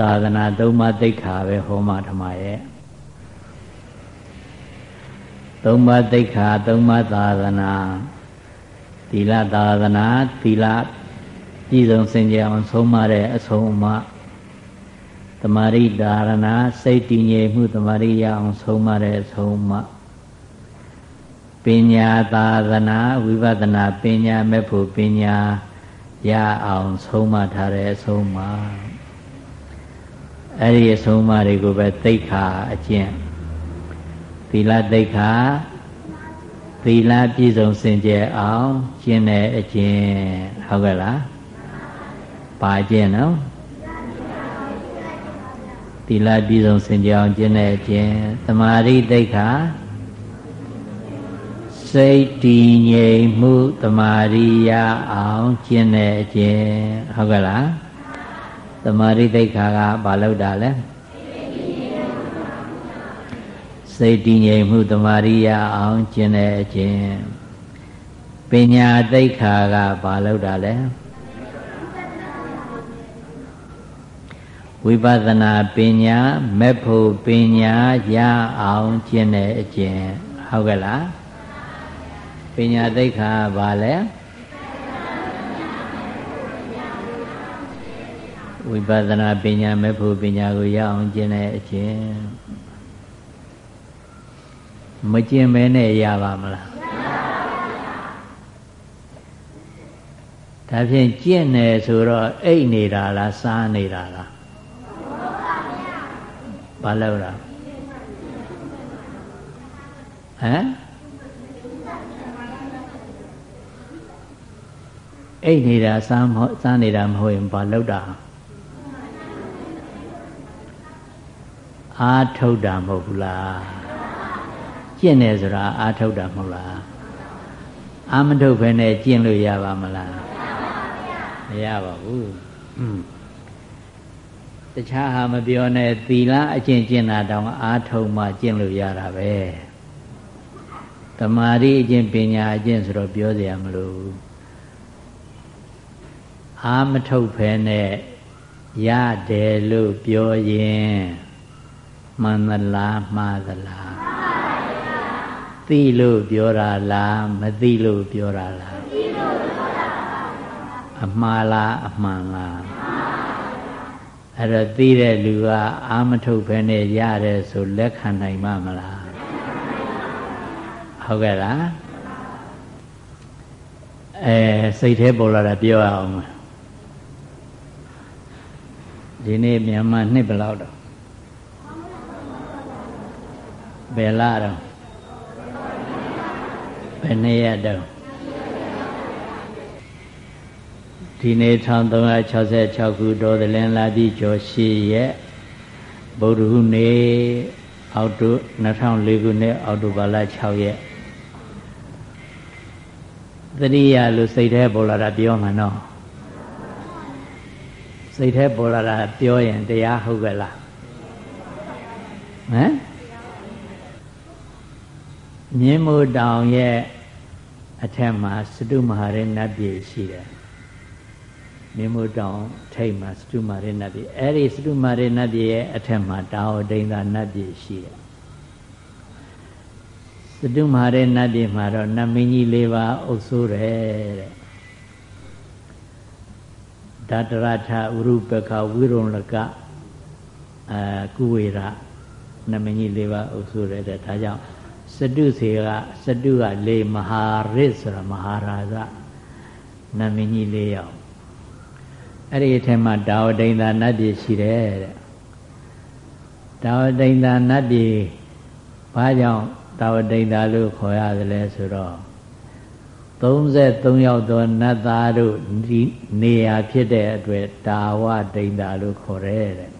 သာသနာသုံးပါးသိက္ခာပဲဟောမှာဓမ္မရဲ့သုံးပါးသိက္ခာသုံးပါးသာသနာသီလသာသနာသီလပြည်စုံစင်ကြအောင်ဆုံးမတဲ့အဆုံးအမတမာရိဒါရဏစိတ်တည်ငြိမ်မှုတမာရိရအောင်ဆုံးမတဲ့အဆုံးအမပညာသာသနာဝိပဿနာပညာမဲ့ဖို့ပညာရအောင်ဆုံးမထားတဲ့အဆုံးအမ အဲ့ဒီအဆုံးအမတွေကိုပဲသိက္ခာအကျင့်သီလသိက္ခာသီလပြည့်စုံစင်ကြယ်အောင်ကျင့်တဲ့အကျင့်ဟုတ်ကဲ့လားပါကျင့်နော်သီလပြည့်စုံစင်ကြယ်အောင်ကျင့်တဲ့အကျင့်သမာဓိသိက္ခာစိတ်တည်ငြိမ်မှုသမာဓိရအောင်ကျင့်တဲ့အကျင့်ဟုတ်ကဲ့လား သမာဓိသိက္ခာကဘာလို့တာလဲစိတ်တည်ငြိမ်မှုတမာရိယအောင်ကျင့်တဲ့အကျင့်ပညာသိက္ခာကဘာလို့တာလဲဝိပဿနာပညာမဲ့ဖို့ပညာရအောင်ကျင့်တဲ့အကျင့်ဟုတ်ကဲ့လားပညာသိက္ခာဘာလဲ ဝိပဿနာပညာမဲ့ဖို့ပညာကိုရအောင်ကျင့်တဲ့အကျင့်မကျင်မဲနဲ့ရပါမလားဒါဖြင့်ကျင့်တယ်ဆိုတော့အိတ်နေတာလားစားနေတာလားဘာလို့လားဟမ်အိတ်နေတာစားမဟုတ်စားနေတာမဟုတ်ရင်ဘာလို့တာ အာထုတ်တာမဟုတ်ဘူးလားကျင့်တယ်ဆိုတာအာထုတ်တာမဟုတ်လားအာမထုတ်ဘဲနဲ့ကျင့်လို့ရပါမလားမရပါဘူးတခြားဟာမပြောနဲ့သီလအကျင့်ကျင့်တာတောင်အာထုတ်မှကျင့်လို့ရတာပဲတမာရီအကျင့်ပညာအကျင့်ဆိုတော့ပြောเสียမလို့အာမထုတ်ဖဲနဲ့ရတယ်လို့ပြောရင် မှန်သလားမှားသလားသိလို့ပြောတာလားမသိလို့ပြောတာလားသိလို့ပြောတာပါအမှားလားအမှန်လားအဲ့တော့သိတဲ့လူကအာမထုတ်ဘဲနဲ့ရတယ်ဆိုလက်ခံနိုင်မှာမလားဟုတ်ကဲ့လားအဲစိတ်แท้ပေါ်လာတာပြောအောင်ဒီနေ့မြန်မာနှစ်ဘယ်လောက်တော့ ဘယ်လာတော့ဘယ်နှစ်ရက်တော့ဒီနေ့1366ခုတော်သလင်းလာပြီးကျော်ရှိရက်ဗုဒ္ဓဟူးနေ့အောက်တို2004ခုနှစ်အောက်တိုဘာလ6ရက်သတိရလို့စိတ်แท้ပေါ်လာတာပြောမှနော်စိတ်แท้ပေါ်လာတာပြောရင်တရားဟုတ်ကဲ့လားဟမ် မြင်းမို့တောင်ရဲ့အထက်မှာစတုမဟာရဏပြေရှိတယ်မြင်းမို့တောင်ထိတ်မှာစတုမဟာရဏပြေအဲ့ဒီစတုမဟာရဏပြေရဲ့အထက်မှာတာဝတိန်သာနတ်ပြေရှိတယ်စတုမဟာရဏပြေမှာတော့နတ်မင်းကြီး၄ပါးအုပ်စိုးတယ်တဲ့ဓာတရထဝရုပကဝိရုံလကအာကုဝေရနတ်မင်းကြီး၄ပါးအုပ်စိုးတယ်တဲ့ဒါကြောင့် စတုစေကစတုကလေမဟာရစ်ဆိုတာမဟာရာဇနာမည်ကြီး၄ယောက်အဲ့ဒီအထက်မှာတာဝတိန်သာနတ်ပြည်ရှိတယ်တဲ့တာဝတိန်သာနတ်ပြည်ဘာကြောင့်တာဝတိန်သာလို့ခေါ်ရတယ်လဲဆိုတော့33ယောက်သောနတ်သားတို့နေရာဖြစ်တဲ့အတွက်တာဝတိန်သာလို့ခေါ်တယ်တဲ့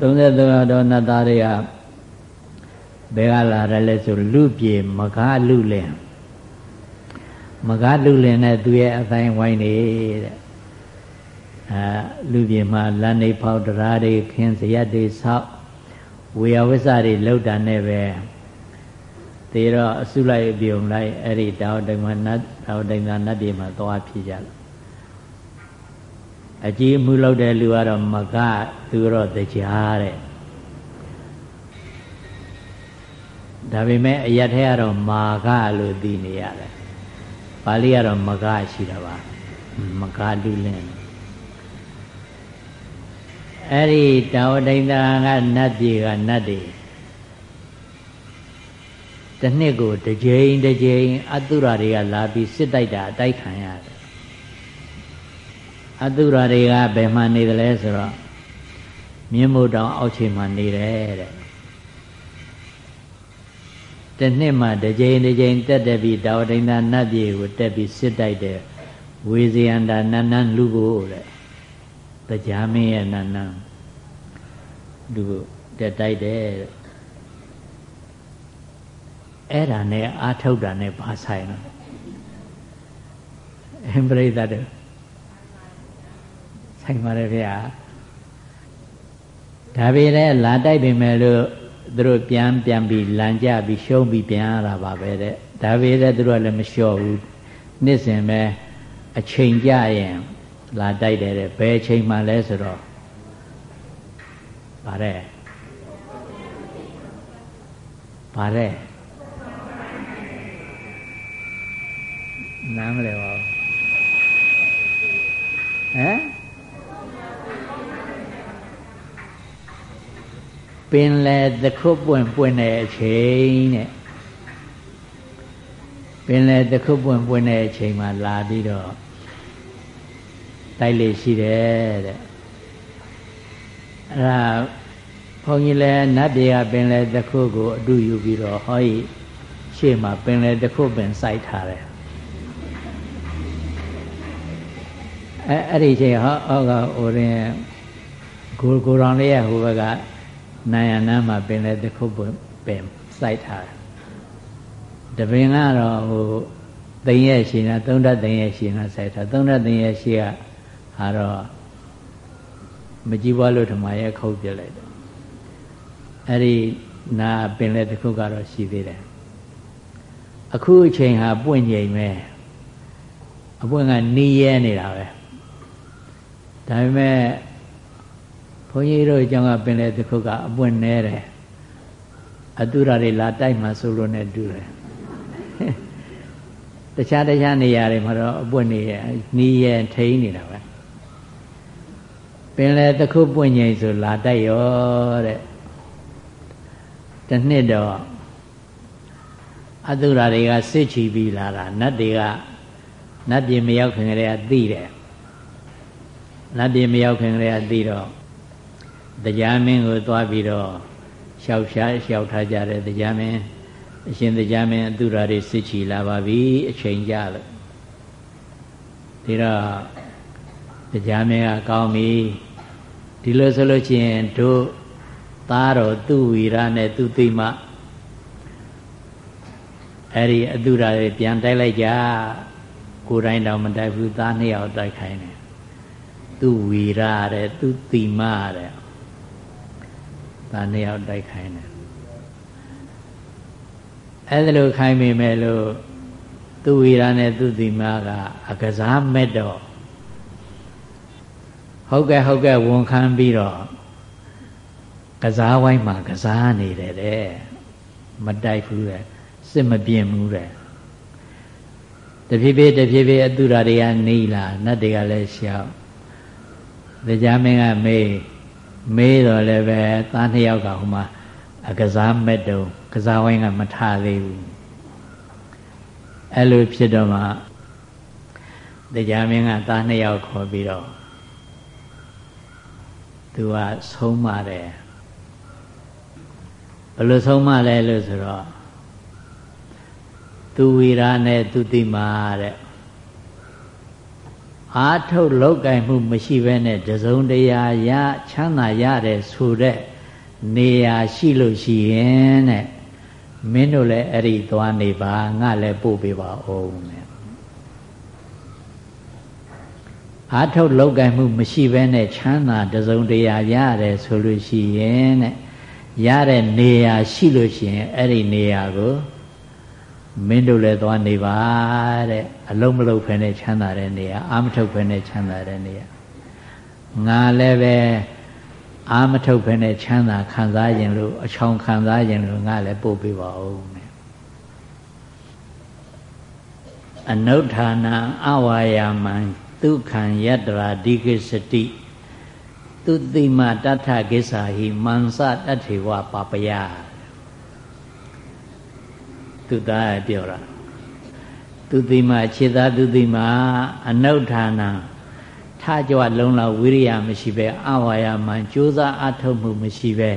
33ယောက်သောနတ်သားတွေက ဘယ်ကလာတယ်လဲဆိုလူပြေမကားလူလင်မကားလူလင်နဲ့သူရဲ့အတိုင်းဝိုင်းနေတဲ့အာလူပြေမှာလမ်းနေဖောက်တရားတွေခင်းစရက်တွေဆောက်ဝေယဝိစ္စတွေလောက်တာနဲ့ပဲသေတော့အစုလိုက်ပြုံလိုက်အဲ့ဒီတောင်တိုင်မှာနတ်တောင်တိုင်ကနတ်ပြည်မှာသွားဖြစ်ကြတယ်အကြီးမှုလောက်တဲ့လူကတော့မကသူတော့တရားတဲ့ ဒါပေမဲ့အရထဲကတော့မာကလို့သိနေရတယ်ပါဠိကတော့မကရှိတာပါမကလူလင်းအဲ့ဒီတာဝတိန်တာကနတ်ပြည်ကနတ်တွေတနှစ်ကိုတစ်ကြိမ်တစ်ကြိမ်အတုရာတွေကလာပြီးစစ်တိုက်တာအတိုက်ခံရတယ်အတုရာတွေကဘယ်မှာနေတယ်လဲဆိုတော့မြင်းမို့တောင်အောက်ခြေမှာနေတယ်တဲ့ တနှစ်မှတစ်ကြိမ်တစ်ကြိမ်တက်တက်ပြီးတာဝတိန်သာနတ်ပြည်ကိုတက်ပြီးစစ်တိုက်တဲ့ဝေဇယန္တာနန္နလူကိုတဲ့တရားမင်းရဲ့နန္နလူကိုတက်တိုက်တယ်အဲ့ဒါနဲ့အာထုတ်တာနဲ့ဘာဆိုင်လဲအင်ပရိသတ်တို့ဆိုင်ပါတယ်ဗျာဒါပေမဲ့လာတိုက်ပင်မဲ့လို့ သူတို့ပြန်ပြန်ပြီးလန်ကြပြီးရှုံးပြီးပြန်ရတာပါပဲတဲ့ဒါပေမဲ့သူတို့ကလည်းမလျှော့ဘူးနှစ်စဉ်ပဲအချိန်ကြရင်လာတိုက်တယ်တဲ့ဘယ်အချိန်မှလဲဆိုတော့ဗါတဲ့ဗါတဲ့နားမလဲပါဘူးဟမ် ပင်လေသခုပွင့်ပွင့်တဲ့အချိန်တဲ့ပင်လေသခုပွင့်ပွင့်တဲ့အချိန်မှာလာပြီးတော့တိုက်လေရှိတယ်တဲ့အဲ့ဒါဘုန်းကြီးလည်းနတ်တွေကပင်လေသခုကိုအတူယူပြီးတော့ဟောဤရှေ့မှာပင်လေသခုပင်စိုက်ထားတယ်အဲအဲ့ဒီချိန်ဟောဟောကဟိုရင်ကိုကိုရောင်လေးရဟိုဘက်က နာယနာမှာပင်လေတစ်ခုပင်စိုက်ထားတယ်တပင်ကတော့ဟိုသိင်ရဲ့ရှင်ကသုံးဓာတ်သိင်ရဲ့ရှင်ကစိုက်ထားသုံးဓာတ်သိင်ရဲ့ရှင်ကဟာတော့မကြည့်ပွားလို့ဓမ္မရဲ့ခုတ်ပြလိုက်တယ်အဲ့ဒီနာပင်လေတစ်ခုကတော့ရှိသေးတယ်အခုအချိန်ဟာပွင့်ငိမ်ပဲအပွင့်ကနီးရဲနေတာပဲဒါပေမဲ့ ဘုန်းကြီးတို့အကြောင်းကပင်လေတစ်ခုကအပွင့်နေတယ်အတုရာတွေလာတိုက်မှဆိုလို့နဲ့တူတယ်တခြားတခြားနေရာတွေမှာတော့အပွင့်နေရနီးရဲထိန်းနေတာပဲပင်လေတစ်ခုပွင့်ငိမ့်ဆိုလာတိုက်ရောတဲ့တနှစ်တော့အတုရာတွေကစစ်ချီပြီးလာတာနတ်တွေကနတ်ပြည်မရောက်ခင်ကလေးကသိတယ်နတ်ပြည်မရောက်ခင်ကလေးကသိတော့ တရားမင်းကိုသွားပြီးတော့လျှောက်ရှားလျှောက်ထားကြတယ်တရားမင်းအရှင်တရားမင်းအတုရာတွေစစ်ချီလာပါပြီအချိန်ကြလို့ဒီတော့တရားမင်းကကောင်းပြီဒီလိုဆိုလို့ချင်းတို့သားတော်သူဝီရနဲ့သူသိမအဲ့ဒီအတုရာတွေပြန်တိုက်လိုက်ကြကိုယ်တိုင်းတော့မတိုက်ဘူးသားနှစ်ယောက်တိုက်ခိုင်းတယ်သူဝီရတဲ့သူတိမတဲ့ ဒါနှစ်ယောက်တိုက်ခိုင်းတယ်အဲ့ဒါလိုခိုင်းမိမယ်လို့သူဝီရနဲ့သူတိမကအကစားမဲ့တော့ဟုတ်ကဲ့ဟုတ်ကဲ့ဝန်ခံပြီးတော့ကစားဝိုင်းမှာကစားနေတယ်တဲ့မတိုက်ဘူးတဲ့စစ်မပြင်းဘူးတဲ့တဖြည်းဖြည်းတဖြည်းဖြည်းအတုရာတွေကနေလာနတ်တွေကလည်းရှောက်တရားမင်းကမေး မေးတော့လည်းပဲသားနှစ်ယောက်ကဟိုမှာအကစားမဲ့တုံကစားဝိုင်းကမထသေးဘူးအဲ့လိုဖြစ်တော့မှတရားမင်းကသားနှစ်ယောက်ခေါ်ပြီးတော့သူကဆုံးမတယ်ဘယ်လိုဆုံးမလဲလို့ဆိုတော့သူဝီရာနဲ့သူတိမာတဲ့ အာထုတ်လောက်ကင်မှုမရှိဘဲနဲ့တစုံတရာရချမ်းသာရတယ်ဆိုတဲ့နေရာရှိလို့ရှိရင်တဲ့မင်းတို့လည်းအဲ့ဒီသွားနေပါငါလည်းပို့ပေးပါအောင်တဲ့အာထုတ်လောက်ကင်မှုမရှိဘဲနဲ့ချမ်းသာတစုံတရာရတယ်ဆိုလို့ရှိရင်တဲ့ရတဲ့နေရာရှိလို့ရှိရင်အဲ့ဒီနေရာကို မင်းတို့လည်းသွားနေပါတဲ့အလုံးမလုံးဖဲနဲ့ချမ်းသာတဲ့နေရာအာမထုတ်ဖဲနဲ့ချမ်းသာတဲ့နေရာငါလည်းပဲအာမထုတ်ဖ ೇನೆ ချမ်းသာခံစားခြင်းလို့အချောင်ခံစားခြင်းလို့ငါလည်းပို့ပေးပါဦးနဲ့အနုဋ္ဌာနအဝါယာမံဒုက္ခံယတ္တရာဒီကိစတိသူတိမတထကိစ္ဆာဟိမန်စတထေဝပပယ သူသားပြောတာသူတိမခြေသားသူတိမအနုဋ္ဌာနထကြွလုံးလောက်ဝိရိယမရှိပဲအဝါယမံကြိုးစားအထုတ်မှုမရှိပဲ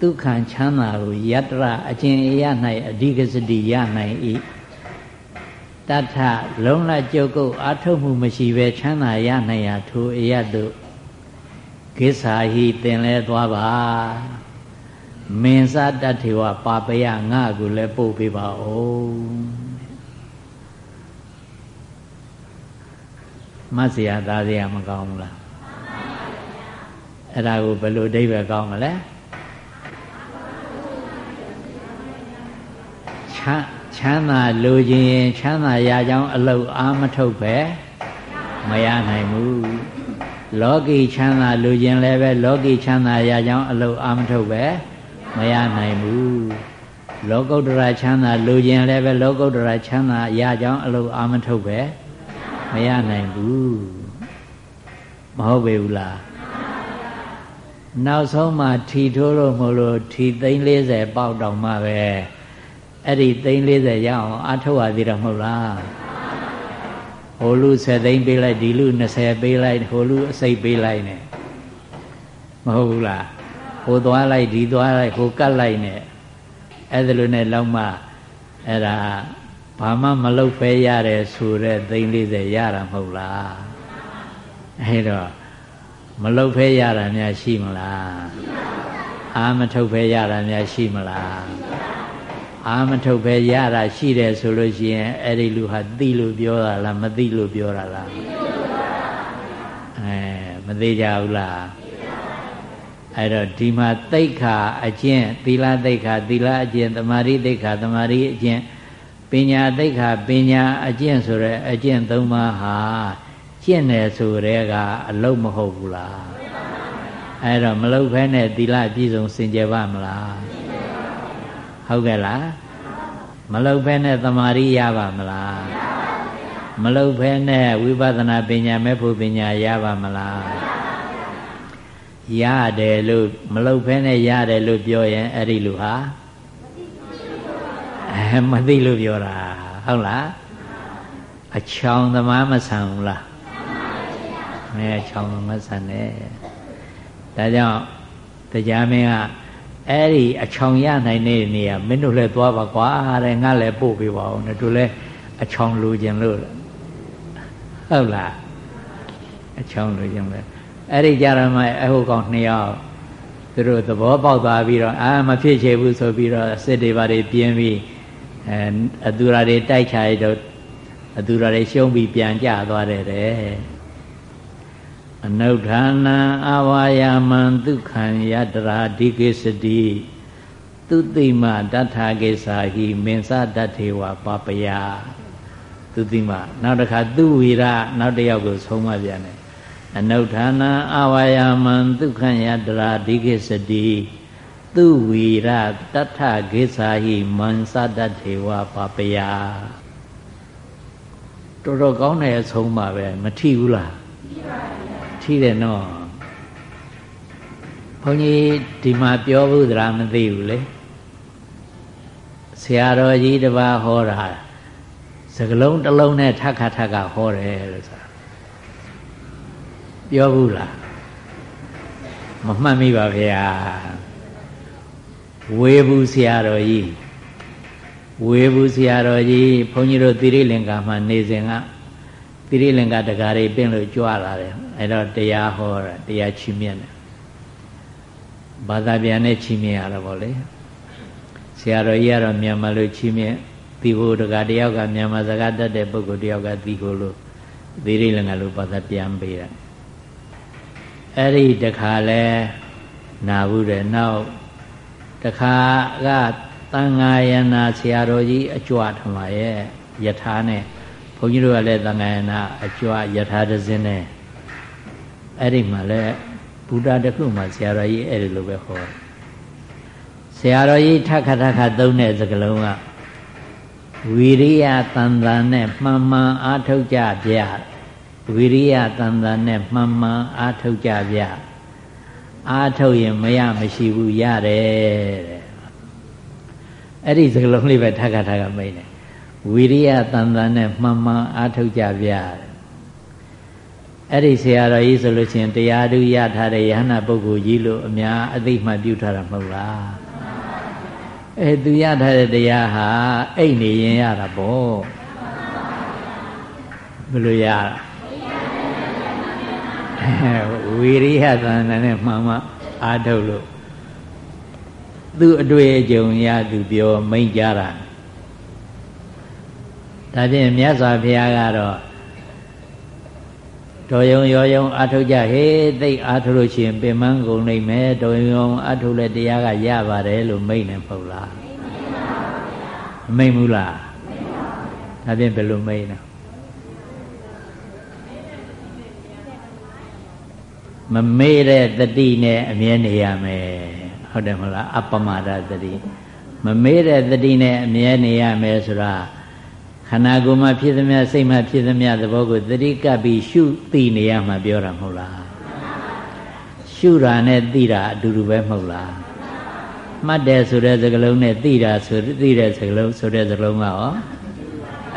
ဒုက္ခံချမ်းသာကိုယတ္တရအကျင့်အရ၌အဓိကစတိရနိုင်၏တထလုံးလကြုတ်ကုတ်အထုတ်မှုမရှိပဲချမ်းသာရနိုင်ရာထိုအရတို့ကိစ္ဆာဟိသင်လဲသွားပါ မင်းစတထေဝပါပယငါကိုလည်းပို့ပေးပါဦးမတ်စရာသားစရာမကောင်းဘူးလားအဲ့ဒါကိုဘယ်လိုအဓိပ္ပာယ်ကောင်းမလဲချမ်းချမ်းသာလိုခြင်းချမ်းသာရကြောင်းအလုတ်အာမထုတ်ပဲမရနိုင်ဘူးလောကီချမ်းသာလူခြင်းလည်းပဲလောကီချမ်းသာရကြောင်းအလုအာမထုတ်ပဲ မရနိုင်ဘူးလောကုတ္တရာချမ်းသာလူခြင်းလည်းပဲလောကုတ္တရာချမ်းသာရကြောင်းအလုအာမထုတ်ပဲမရနိုင်ဘူးမဟုတ်ပေဘူးလားနောက်ဆုံးမှထီထိုးလို့မလို့ထီသိန်း40ပေါက်တောင်မှပဲအဲ့ဒီသိန်း40ရအောင်အထုတ်ရသေးတယ်မဟုတ်လားဟိုလူ7သိန်းပေးလိုက်ဒီလူ20ပေးလိုက်ဟိုလူအစိတ်ပေးလိုက်နဲ့မဟုတ်ဘူးလား ဟိုသွားလိုက်ဒီသွားလိုက်ဟိုကတ်လိုက်နဲ့အဲ့ဒါလိုနဲ့လောက်မှအဲ့ဒါဘာမှမလုပ်ဖဲရတယ်ဆိုတဲ့သိန်း40ရတာမဟုတ်လားအဲ့တော့မလုပ်ဖဲရတာများရှိမလားအာမထုတ်ဖဲရတာများရှိမလားအာမထုတ်ပဲရတာရှိတယ်ဆိုလို့ရှိရင်အဲ့ဒီလူဟာသိလို့ပြောတာလားမသိလို့ပြောတာလားအဲမသိကြဘူးလား အဲ့တော့ဒီမှာသိက္ခာအကျင့်သီလသိက္ခာသီလအကျင့်သမာဓိသိက္ခာသမာဓိအကျင့်ပညာသိက္ခာပညာအကျင့်ဆိုရဲအကျင့်သုံးပါးဟာကျင့်တယ်ဆိုရဲကအလုံးမဟုတ်ဘူးလားအဲ့တော့မလုံးဖဲနဲ့သီလပြည့်စုံစင်ကြယ်ပါမလားဟုတ်ကဲ့လားမလုတ်ဖဲနဲ့တမာရီရပါမလားမလုတ်ဖဲနဲ့ဝိပဿနာပညာမဲ့ဖို့ပညာရပါမလား ရတယ်လို့မလုတ်ဖဲနဲ့ရတယ်လို့ပြောရင်အဲ့ဒီလူဟာအဲမသိလို့ပြောတာဟုတ်လားအချောင်သမားမဆန်ဘူးလားအဲအချောင်မဆန်နဲ့ဒါကြောင့်တရားမင်းကအဲ့ဒီအချောင်ရနိုင်တဲ့နေရာမင်းတို့လည်းသွားပါကွာတဲ့ငါလည်းပို့ပေးပါဦးနဲ့တို့လည်းအချောင်လိုချင်လို့ဟုတ်လားအချောင်လိုချင်ပဲ အဲ့ဒီကြရမအဟုတ်ကောင်နှစ်ယောက်သူတို့သဘောပေါက်သွားပြီးတော့အာမဖြစ်ချေဘူးဆိုပြီးတော့စစ်တွေပါတွေပြင်းပြီးအဲအသူရာတွေတိုက်ချရတော့အသူရာတွေရှုံးပြီးပြန်ကြသွားတယ်တဲ့အနုဋ္ဌာနံအဝါယာမံဒုက္ခံယတရာဒီကိစတိသူတိမတထာကိစာဟိမင်္စတထေဝပပယသူတိမနောက်တစ်ခါသူဝီရနောက်တစ်ယောက်ကိုဆုံးမပြန်တယ် အနုဋ္ဌာနံအဝါယာမံဒုက္ခံယတရာဒီကိစတိသူဝီရတထကိစာဟိမင်္စတထေဝပပယတော်တော်ကောင်းတဲ့အဆုံးပါပဲမထီဘူးလားထီပါထိတယ်နော်ဘုန်းကြီးဒီမှာပြောဘူးသလားမသိဘူးလေဆရာတော်ကြီးတပါးဟောတာစကလုံးတစ်လုံးနဲ့ထပ်ခါထပ်ခါဟောတယ်လို့ဆိုတာ ပြောဘူးလားမမှတ်မိပါဗျာဝေဘူးဆရာတော်ကြီးဝေဘူးဆရာတော်ကြီးဘုန်းကြီးတို့သီရိလင်္ကာမှာနေစဉ်ကသီရိလင်္ကာတကာတွေပင့်လို့ကြွလာတယ်အဲ့တော့တရားဟောတာတရားချီးမြှင့်တယ်ဘာသာပြန်နဲ့ချီးမြှင့်ရတော့ဗောလေဆရာတော်ကြီးကတော့မြန်မာလိုချီးမြှင့်သီဟိုတကာတယောက်ကမြန်မာစကားတတ်တဲ့ပုဂ္ဂိုလ်တယောက်ကသီဟိုလိုသီရိလင်္ကာလိုဘာသာပြန်ပေးတာ အဲ့ဒီတခါလဲနာဘူးတယ်နောက်တခါကတန်ဃာယနာဆရာတော်ကြီးအကြွထမရဲ့ယထာနဲ့ဘုန်းကြီးတို့ကလည်းသံဃာယနာအကြွယထာတစင်းနဲ့အဲ့ဒီမှာလဲဘုရားတခုမှဆရာတော်ကြီးအဲ့ဒီလိုပဲဟောဆရာတော်ကြီးထခထခသုံးတဲ့စကလုံးကဝီရိယတန်တန်နဲ့မှန်မှန်အားထုတ်ကြဗျ ဝီရိယတန်တန်နဲ့မှန်မှန်အားထုတ်ကြဗျအားထုတ်ရင်မရမရှိဘူးရတယ်တဲ့အဲ့ဒီစကလုံးလေးပဲထခထခမိတ်တယ်ဝီရိယတန်တန်နဲ့မှန်မှန်အားထုတ်ကြဗျအဲ့ဒီဆရာတော်ကြီးဆိုလို့ချင်းတရားဓုရထားတဲ့ယဟနာပုဂ္ဂိုလ်ကြီးလို့အများအသိမှပြုထားတာမဟုတ်လားအဲသူရထားတဲ့တရားဟာအိတ်နေရင်ရတာပေါ့ဘယ်လိုရတာ ဝီရိယသန္တနဲ့မှန်မှအာထုတ်လို့သူအတွေ့အကြုံရသူပြောမိန်ကြတာဒါဖြင့်မြတ်စွာဘုရားကတော့တော်ယုံရောယုံအာထုတ်ကြဟေးသိအာထုတ်လို့ရှိရင်ပင်မကုန်နိုင်မယ်တော်ယုံအာထုတ်တဲ့တရားကရပါတယ်လို့မိတ်နေပေါ့လားမမိတ်ဘူးလားဒါဖြင့်ဘယ်လိုမိတ်လဲ မမေ့တဲ့တတိနဲ့အမြဲနေရမယ်ဟုတ်တယ်မဟုတ်လားအပမဒတတိမမေ့တဲ့တတိနဲ့အမြဲနေရမယ်ဆိုတာခန္ဓာကိုယ်မှာဖြစ်သမျှစိတ်မှာဖြစ်သမျှသဘောကိုသတိကပ်ပြီးရှုသိနေရမှာပြောတာမဟုတ်လားရှုတာနဲ့သိတာအတူတူပဲမဟုတ်လားမှတ်တယ်ဆိုတဲ့စကားလုံးနဲ့သိတာဆိုသိတဲ့စကားလုံးဆိုတဲ့စကားလုံးကရော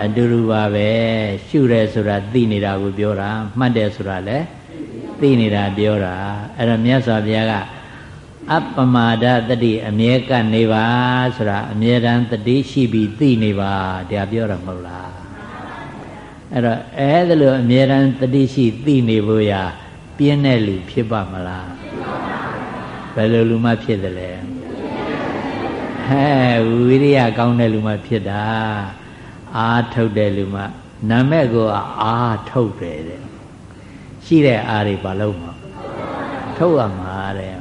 အတူတူပါပဲရှုတယ်ဆိုတာသိနေတာကိုပြောတာမှတ်တယ်ဆိုတာလည်း သိနေတာပြောတာအဲ့တော့မြတ်စွာဘုရားကအပမဒတတိအမြဲကနေပါဆိုတာအမြဲတမ်းတတိရှိပြီးသိနေပါတရားပြောတာမဟုတ်လားအဲ့တော့အဲ့ဒါလိုအမြဲတမ်းတတိရှိသိနေဖို့ရာပြင်းတဲ့လူဖြစ်ပါမလားဘယ်လိုလူမှဖြစ်တယ်လဲဟဲ့ဝိရိယကောင်းတဲ့လူမှဖြစ်တာအာထုတ်တဲ့လူမှနာမည်ကိုအာထုတ်တယ်တဲ့ ရှိတဲ့အာတွေဘာလို့မထုတ်ရမှာတဲ့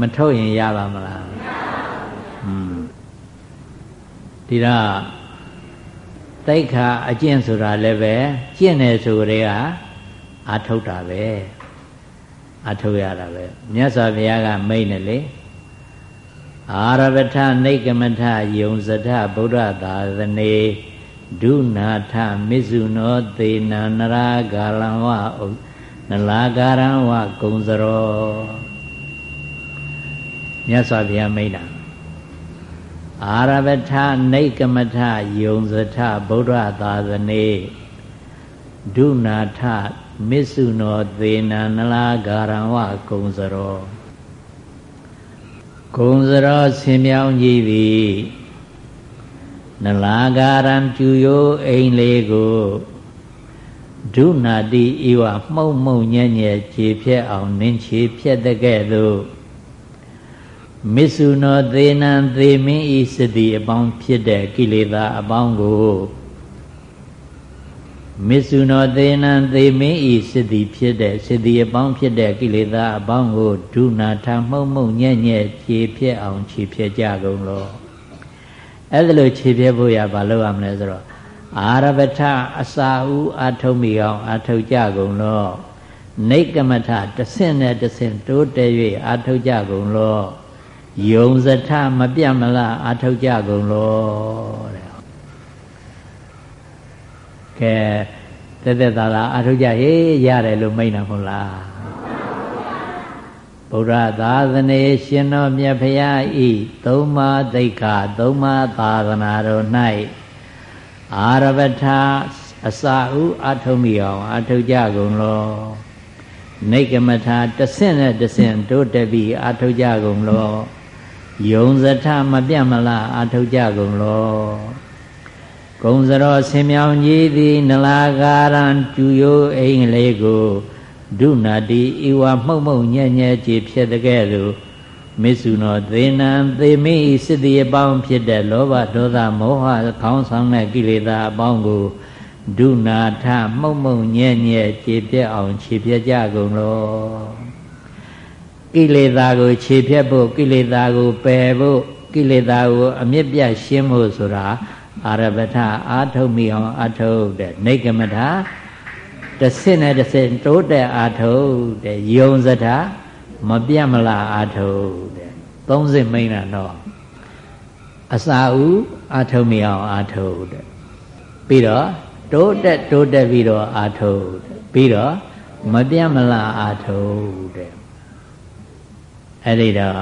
မထုတ်ရင်ရပါမလားอืมဒီတော့တိတ်ခါအကျင့်ဆိုတာလည်းပဲကျင့်တယ်ဆိုကြတဲ့အာထုတ်တာပဲအာထုတ်ရတာပဲမြတ်စွာဘုရားကမိတ်တယ်လေအာရဗထနေကမထယုံစထဗုဒ္ဓသာသနေဒုနာထမစ္စုနောသေနနရာဂာလံဝ နလာကာရံဝဂုံစရောမြတ်စွာဘုရားမိန့်တာအာရဗထနေကမထယုံစထဗုဒ္ဓသာသနေဒုနာထမစ္စုနောသေနနလာဂာရံဝကုံစရောကုံစရောဆင်မြောင်းကြီးသည်နလာဂာရံကျူရိုးအိမ်လေးကို ဒုနာတိဤဝမှုံမှုံညံ့ညဲ့ခြေဖြက်အောင်နင်းခြေဖြက်တဲ့ကဲ့သို့မစ္ဆုနောသေနံသေမင်းဤစတိအပေါင်းဖြစ်တဲ့ကိလေသာအပေါင်းကိုမစ္ဆုနောသေနံသေမင်းဤစတိဖြစ်တဲ့စတိအပေါင်းဖြစ်တဲ့ကိလေသာအပေါင်းကိုဒုနာထမှုံမှုံညံ့ညဲ့ခြေဖြက်အောင်ခြေဖြက်ကြကုန်လောအဲ့ဒါလိုခြေဖြက်ဖို့ရဘာလုပ်ရမလဲဆိုတော့ အာရဗထအစာဥအထုံမိအောင်အထုကြကုန်လောနေကမထတဆင့်နဲ့တဆင့်တိုးတဲ၍အထုကြကုန်လောယုံစထမပြတ်မလားအာထုတ်ကြကုန်လို့တဲ့ကဲတက်တက်သာသာအာထုတ်ကြဟေးရတယ်လို့မိန့်တာမဟုတ်လားဗုဒ္ဓသာသနေရှင်တော်မြတ်ဖရာဤသုံးပါးသိက္ခာသုံးပါးသာသနာတော်၌ အာရဗထအစာဥအာထုံမိအောင်အာထုတ်ကြကုန်လောနေကမထာတဆင့်နဲ့တဆင့်တို့တပြီအာထုတ်ကြကုန်လောယုံစထမပြတ်မလားအာထုတ်ကြကုန်လောဂုံစရောဆင်မြောင်ကြီးသည်နလာကာရံကျူယိုးအိမ်လေးကိုဒုနာတိဤဝမှုတ်မှုတ်ညံ့ညဲ့ကြည်ဖြစ်တဲ့ကဲ့သို့ မစ္ဆုနောသေနံသေမိစိတ္တိအပေါင်းဖြစ်တဲ့လောဘဒေါသမောဟခေါင်းဆောင်တဲ့ကိလေသာအပေါင်းကိုဒုနာထမှုတ်မှုတ်ညံ့ညဲ့ကြည်ပြအောင်ခြေပြကြကုန်လောကိလေသာကိုခြေဖြတ်ဖို့ကိလေသာကိုပယ်ဖို့ကိလေသာကိုအမြင့်ပြတ်ရှင်းဖို့ဆိုတာအာရပထအာထုတ်မိအောင်အာထုတ်တဲ့နေကမထတတစ်ဆင့်နဲ့တစ်ဆင့်တိုးတက်အာထုတ်တဲ့ယုံစတာ မပြတ်မလားအာထုတ်တဲ့သုံးစစ်မိန်တာတော့အစာဥအာထုတ်မရအောင်အာထုတ်တဲ့ပြီးတော့တိုးတက်တိုးတက်ပြီးတော့အာထုတ်ပြီးတော့မပြတ်မလားအာထုတ်တဲ့အဲ့ဒီတော့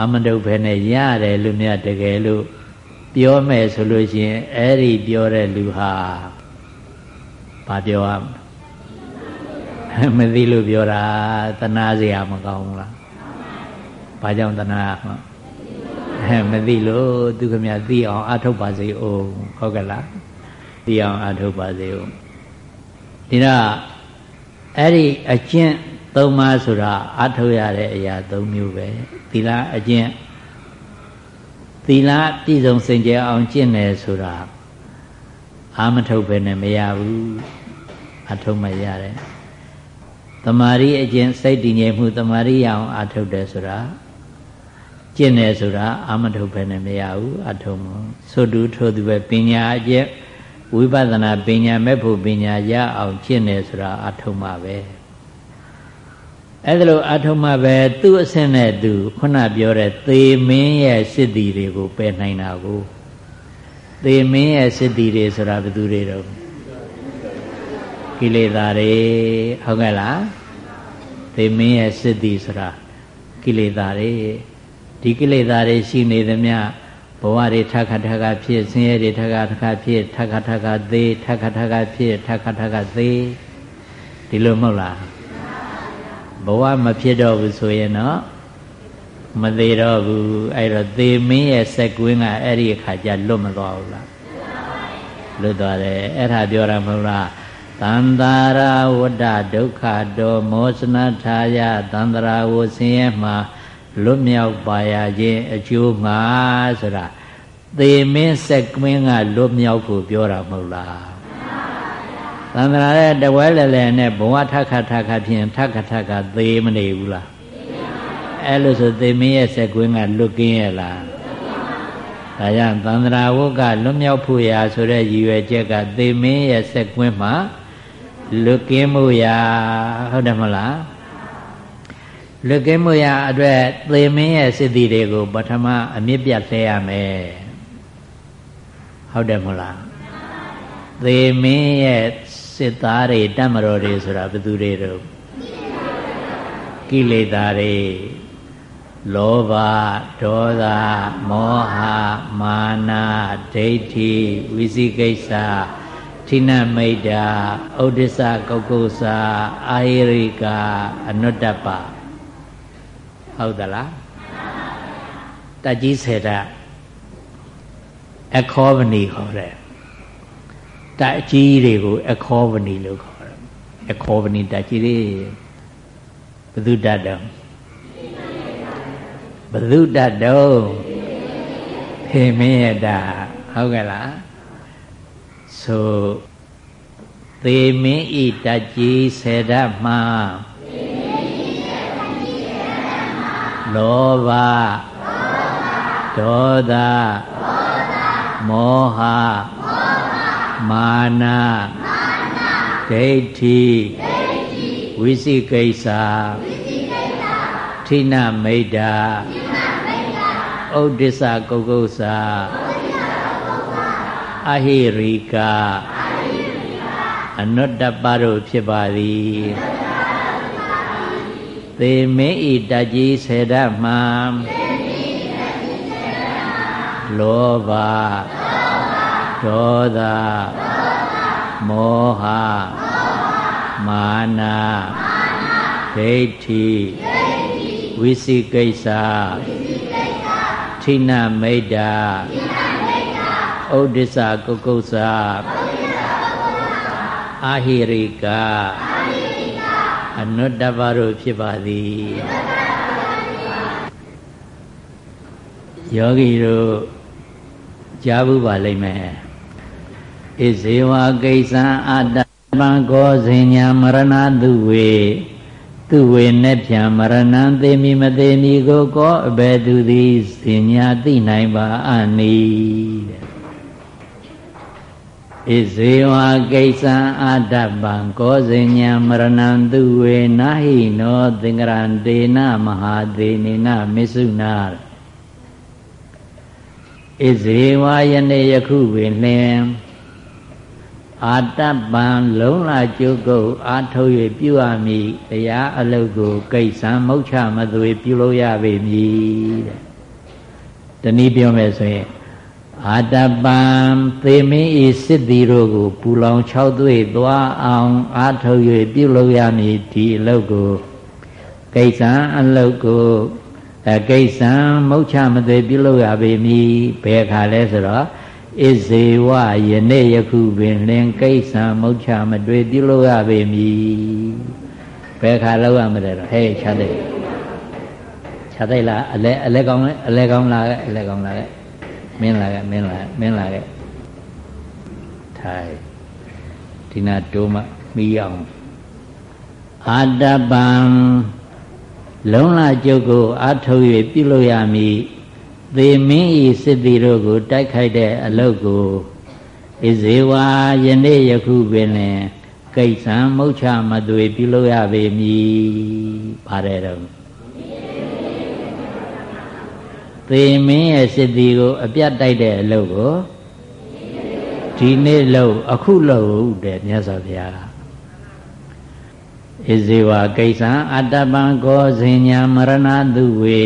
အမတုဘယ်နဲ့ရတယ်လို့မြတ်တကယ်လို့ပြောမယ်ဆိုလို့ရှိရင်အဲ့ဒီပြောတဲ့လူဟာဘာပြောရမ သိလို့ပြောတာတနာစရာမကောင်းဘူးလားဘာကြောင့်တနာမှာအဲမသိလို့သူခမသိအောင်အထုတ်ပါစေအောင်ဟုတ်ကလားသိအောင်အထုတ်ပါစေအောင်ဒီတော့အဲ့ဒီအကျင့်သုံးပါးဆိုတာအထုတ်ရတဲ့အရာ၃မျိုးပဲသီလအကျင့်သီလပြည့်စုံစင်ကြယ်အောင်ကျင့်တယ်ဆိုတာအာမထုတ်ပဲနဲ့မရဘူးအထုတ်မရတယ် တမာရီအကျင့်စိတ်တည်ငြိမ်မှုတမာရီရအောင်အထုတ်တယ်ဆိုတာကျင့်တယ်ဆိုတာအာမထုတ်ပဲနဲ့မရဘူးအထုတ်မဆိုတူထို့သူပဲပညာအကျင့်ဝိပဿနာပညာမဲ့ဖို့ပညာရအောင်ကျင့်တယ်ဆိုတာအထုတ်မှာပဲအဲ့ဒါလို့အထုံးမှပဲသူ့အဆင့်နဲ့သူခုနပြောတဲ့သေမင်းရဲ့စစ်တီတွေကိုပယ်နိုင်တာကိုသေမင်းရဲ့စစ်တီတွေဆိုတာဘယ်သူတွေတော့ ကိလေသာတွေဟုတ်ကဲ့လားသေမင်းရဲ့စစ်တီဆိုတာကိလေသာတွေဒီကိလေသာတွေရှိနေသမျှဘဝတွေထခထခဖြစ်ဆင်းရဲတွေထခထခဖြစ်ထခထခသေးထခထခဖြစ်ထခထခသေးဒီလိုမဟုတ်လားဘဝမဖြစ်တော့ဘူးဆိုရင်တော့မသေးတော့ဘူးအဲ့တော့သေမင်းရဲ့စက်ကွင်းကအဲ့ဒီအခါကျလွတ်မသွားဘူးလားလွတ်သွားတယ်အဲ့ဒါပြောတာမဟုတ်လား သန္တာရဝတ္တဒုက္ခတောမောစနထာယသန္တရာဝဆင်းရဲမှာလွတ်မြောက်ပါရခြင်းအကျိုးငါဆိုတာသေမင်းစက်ကွင်းကလွတ်မြောက်ဖို့ပြောတာမဟုတ်လားသန္တရာရဲ့တဝဲလဲလဲနဲ့ဘဝထခထခဖြင့်ထခထခသေးမနေဘူးလားအဲ့လိုဆိုသေမင်းရဲ့စက်ကွင်းကလွတ်ကင်းရဲ့လားဒါကြောင့်သန္တရာဝုကလွတ်မြောက်ဖို့ရာဆိုတဲ့ရည်ရွယ်ချက်ကသေမင်းရဲ့စက်ကွင်းမှာ လွတ်ကင်းမှုရာဟုတ်တယ်မလားလွတ်ကင်းမှုရာအတွက်သေမင်းရဲ့စိတ္တိတွေကိုပထမအမြင့်ပြတ်ဆဲရမယ်ဟုတ်တယ်မလားသေမင်းရဲ့စစ်သားတွေတတ်မတော်တွေဆိုတာဘယ်သူတွေတော့ကိလေသာတွေလောဘဒေါသမောဟမာနဒိဋ္ဌိဝိသိကိစ္စ ထိနမိတ်တာဥဒိစ္စကုက္ကုဆာအာဟိရိကအနုတ္တပဟုတ်သလားတကြီးစေတအခောပဏီခေါ်တယ်တက်ကြီးတွေကိုအခောပဏီလို့ခေါ်တယ်အခောပဏီတက်ကြီးတွေဘသူတတ်တော့ဘသူတတ်တော့ဖေမင်းရတာဟုတ်ကဲ့လား ဆိုသေမင်းဤတက်ကြီးဆေဒမှာလောဘဒေါသမောဟမာနဒိဋ္ဌိဝိသိကိစ္စထိနမိတ်တာဥဒိစ္စကုက္ကုဆာ အဟိရိကအနုတ္တပတို့ဖြစ်ပါသည်သေမင်းဤတကြီးဆေဒမှလောဘဒေါသမောဟမာနဒိဋ္ဌိဝိသိကိစ္စထိနမိတ်တာ ဥဒိစ္စကုက္ကုသအာဟိရိကအနုတ္တဘတို့ဖြစ်ပါသည်ယောဂီတို့ကြားဘူးပါလိမ့်မယ်ဣဇေဝကိစ္စံအတ္တပံကောဇင်ညာမရဏသူဝေသူဝေနဲ့ဖြံမရဏံသေမိမသေးမီကိုကောအဘယ်သူသည်ဇင်ညာသိနိုင်ပါအနိတဲ့ ဣဇေဝကိစ္စံအာတပံကောဇဉံမရဏံသူဝေနာဟိနောသင်္ကရံဒေနမဟာသေနေနမစ္ဆုနာဣဇေဝယနေ့ယခုပင်လင်အာတပံလုံးလာကျုပ်ကုတ်အာထုတ်၍ပြုအပ်မိတရားအလုတ်ကိုကိစ္စံမုတ်ချမသွေပြုလို့ရပေမည်တဲ့တနည်းပြောမယ်ဆိုရင် အာတပံသေမင်းဤစစ်သည်တို့ကိုပူလောင်၆သွေ့သွားအောင်အာထုတ်၍ပြုလုပ်ရမည်ဒီအလုတ်ကိုကိစ္စံအလုတ်ကိုအကိစ္စံမုတ်ချမသွေပြုလုပ်ရပေမည်ဘယ်ခါလဲဆိုတော့ဣဇေဝယနေ့ယခုပင်လင်ကိစ္စံမုတ်ချမတွေ့ပြုလို့ရပေမည်ဘယ်ခါလောက်ရမလဲတော့ဟဲ့ခြားတဲ့ခြားတဲ့လားအလဲအလဲကောင်းလဲအလဲကောင်းလာခဲ့အလဲကောင်းလာခဲ့ မင်းလာခဲ့မင်းလာမင်းလာခဲ့ထိုင်ဒီနာတိုးမမီးအောင်အာတပံလုံးလာကျုပ်ကိုအာထုတ်၍ပြုလို့ရမည်သေမင်းဤစစ်တီတို့ကို တိုက်ခိုက်တဲ့အလုတ်ကိုဣဇေဝါယနေ့ယခုပင်လင်ကိစ္စံမုတ်ချမသွေပြုလို့ရပေမည်ပါတယ်တော့ သေမင်းရဲ့စစ်တီကို အပြတ်တိုက်တဲ့အလုတ်ကိုဒီနေ့လို့အခုလို့တဲ့မြတ်စွာဘုရားဣဇေဝကိစ္စံအတ္တပံကောဇင်ညာမရဏတုဝေ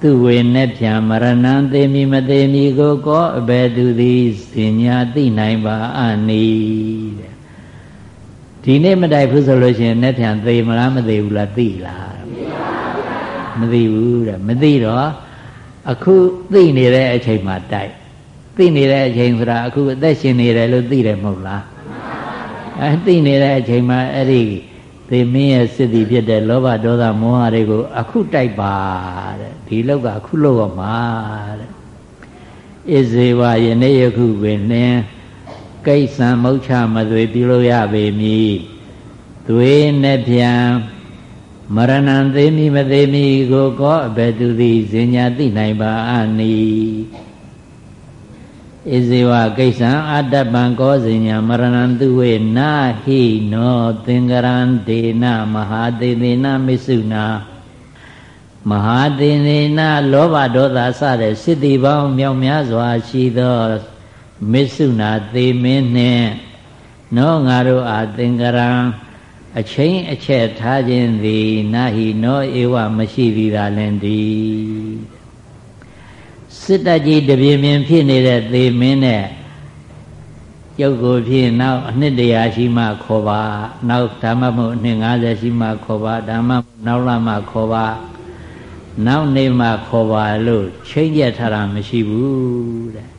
သူဝေနဲ့ဖြံမရဏံသေမိမသေမိကိုကောအဘယ်သူသည်စင်ညာသိနိုင်ပါအနိတဲ့ဒီနေ့မတိုက်ဘူးဆိုလို့ရှိရင်နဲ့ဖြံသေမလားမသေဘူးလားသိလားမသိဘူးတဲ့မသိတော့ အခုသိနေတဲ့အချိန်မှာတိုက်သိနေတဲ့အချိန်ဆိုတာအခုအသက်ရှင်နေတယ်လို့သိတယ်မဟုတ်လားအဲသိနေတဲ့အချိန်မှာအဲ့ဒီသေမင်းရဲ့စစ်တီဖြစ်တဲ့လောဘဒေါသမောဟတွေကိုအခုတိုက်ပါတဲ့ဒီလောက်ကအခုလောက်ရမှာတဲ့ဣဇေဝယနေ့ယခုပင်နှင်းကိစ္စံမုတ်ချမသွေပြုလို့ရပေမည်သွေနဲ့ပြန် မရဏံသေမိမသေမိကိုကောအဘယ်သူသည်ဇင်ညာသိနိုင်ပါအနိဣဇေဝကိစ္စံအတ္တပံကောဇညာမရဏံသူဝေနာဟိနောသင်္ကရံဒေနမဟာသေသေနမစ္ဆုနာမဟာသေနေနလောဘဒေါသစတဲ့စစ်တီပေါင်းမြောက်များစွာရှိသောမစ္ဆုနာသေမင်းနှင့်နောငါတို့အားသင်္ကရံ အချင်းအချက်ထားခြင်းသည်နာဟိနောဧဝမရှိသည်သာလင်သည်စစ်တပ်ကြီးတပြင်းပြင်းဖြစ်နေတဲ့သေမင်းနဲ့ရုပ်ကိုဖြစ်နောက်အနှစ်တရာရှိမှခေါ်ပါနောက်ဓမ္မမို့အနှစ်90ရှိမှခေါ်ပါဓမ္မနောက်လာမှခေါ်ပါနောက်နေမှခေါ်ပါလို့ချိန်ကျက်ထားတာမရှိဘူးတဲ့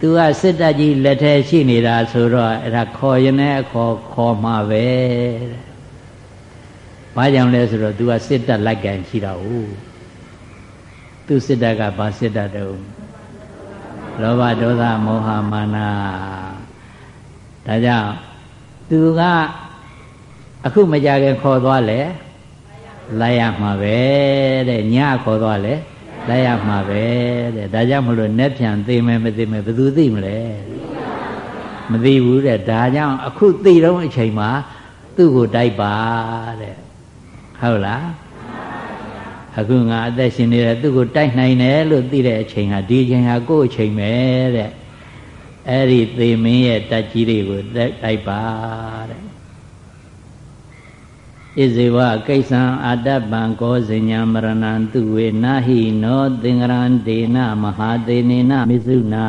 သူကစစ်တပ်ကြီးလက်ထဲရှိနေတာဆိုတော့အဲ့ဒါခေါ်ရင်လည်းခေါ်ခေါ်မှာပဲတဲ့ဘာကြောင့်လဲဆိုတော့သူကစစ်တပ်လိုက်ကန်ရှိတာဟုတ်သူစစ်တပ်ကဘာစစ်တပ်တုံးလောဘဒေါသမောဟမာနဒါကြောင့်သူကအခုမကြခင်ခေါ်သွားလေလိုက်ရမှာပဲတဲ့ညခေါ်သွားလေ လိုက်ရမှာပဲတဲ့ဒါကြောင့်မလို့နဲ့ပြန်သိမယ်မသိမယ်ဘယ်သူသိမလဲမသိဘူးတဲ့ဒါကြောင့်အခုသိတော့အချိန်မှာသူ့ကိုတိုက်ပါတဲ့ဟုတ်လားအခုငါအသက်ရှင်နေတယ်သူ့ကိုတိုက်နိုင်တယ်လို့သိတဲ့အချိန်ဟာဒီအချိန်ဟာကိုယ့်အချိန်ပဲတဲ့အဲ့ဒီသေမင်းရဲ့တက်ကြီးတွေကိုတိုက်ပါတဲ့ ဣဇေဝကိစ္စံအာတပံကောဇညာမရဏံသူဝေနာဟိနောသင်္ကရံဒေနမဟာသေနေနမစ္ဆုနာ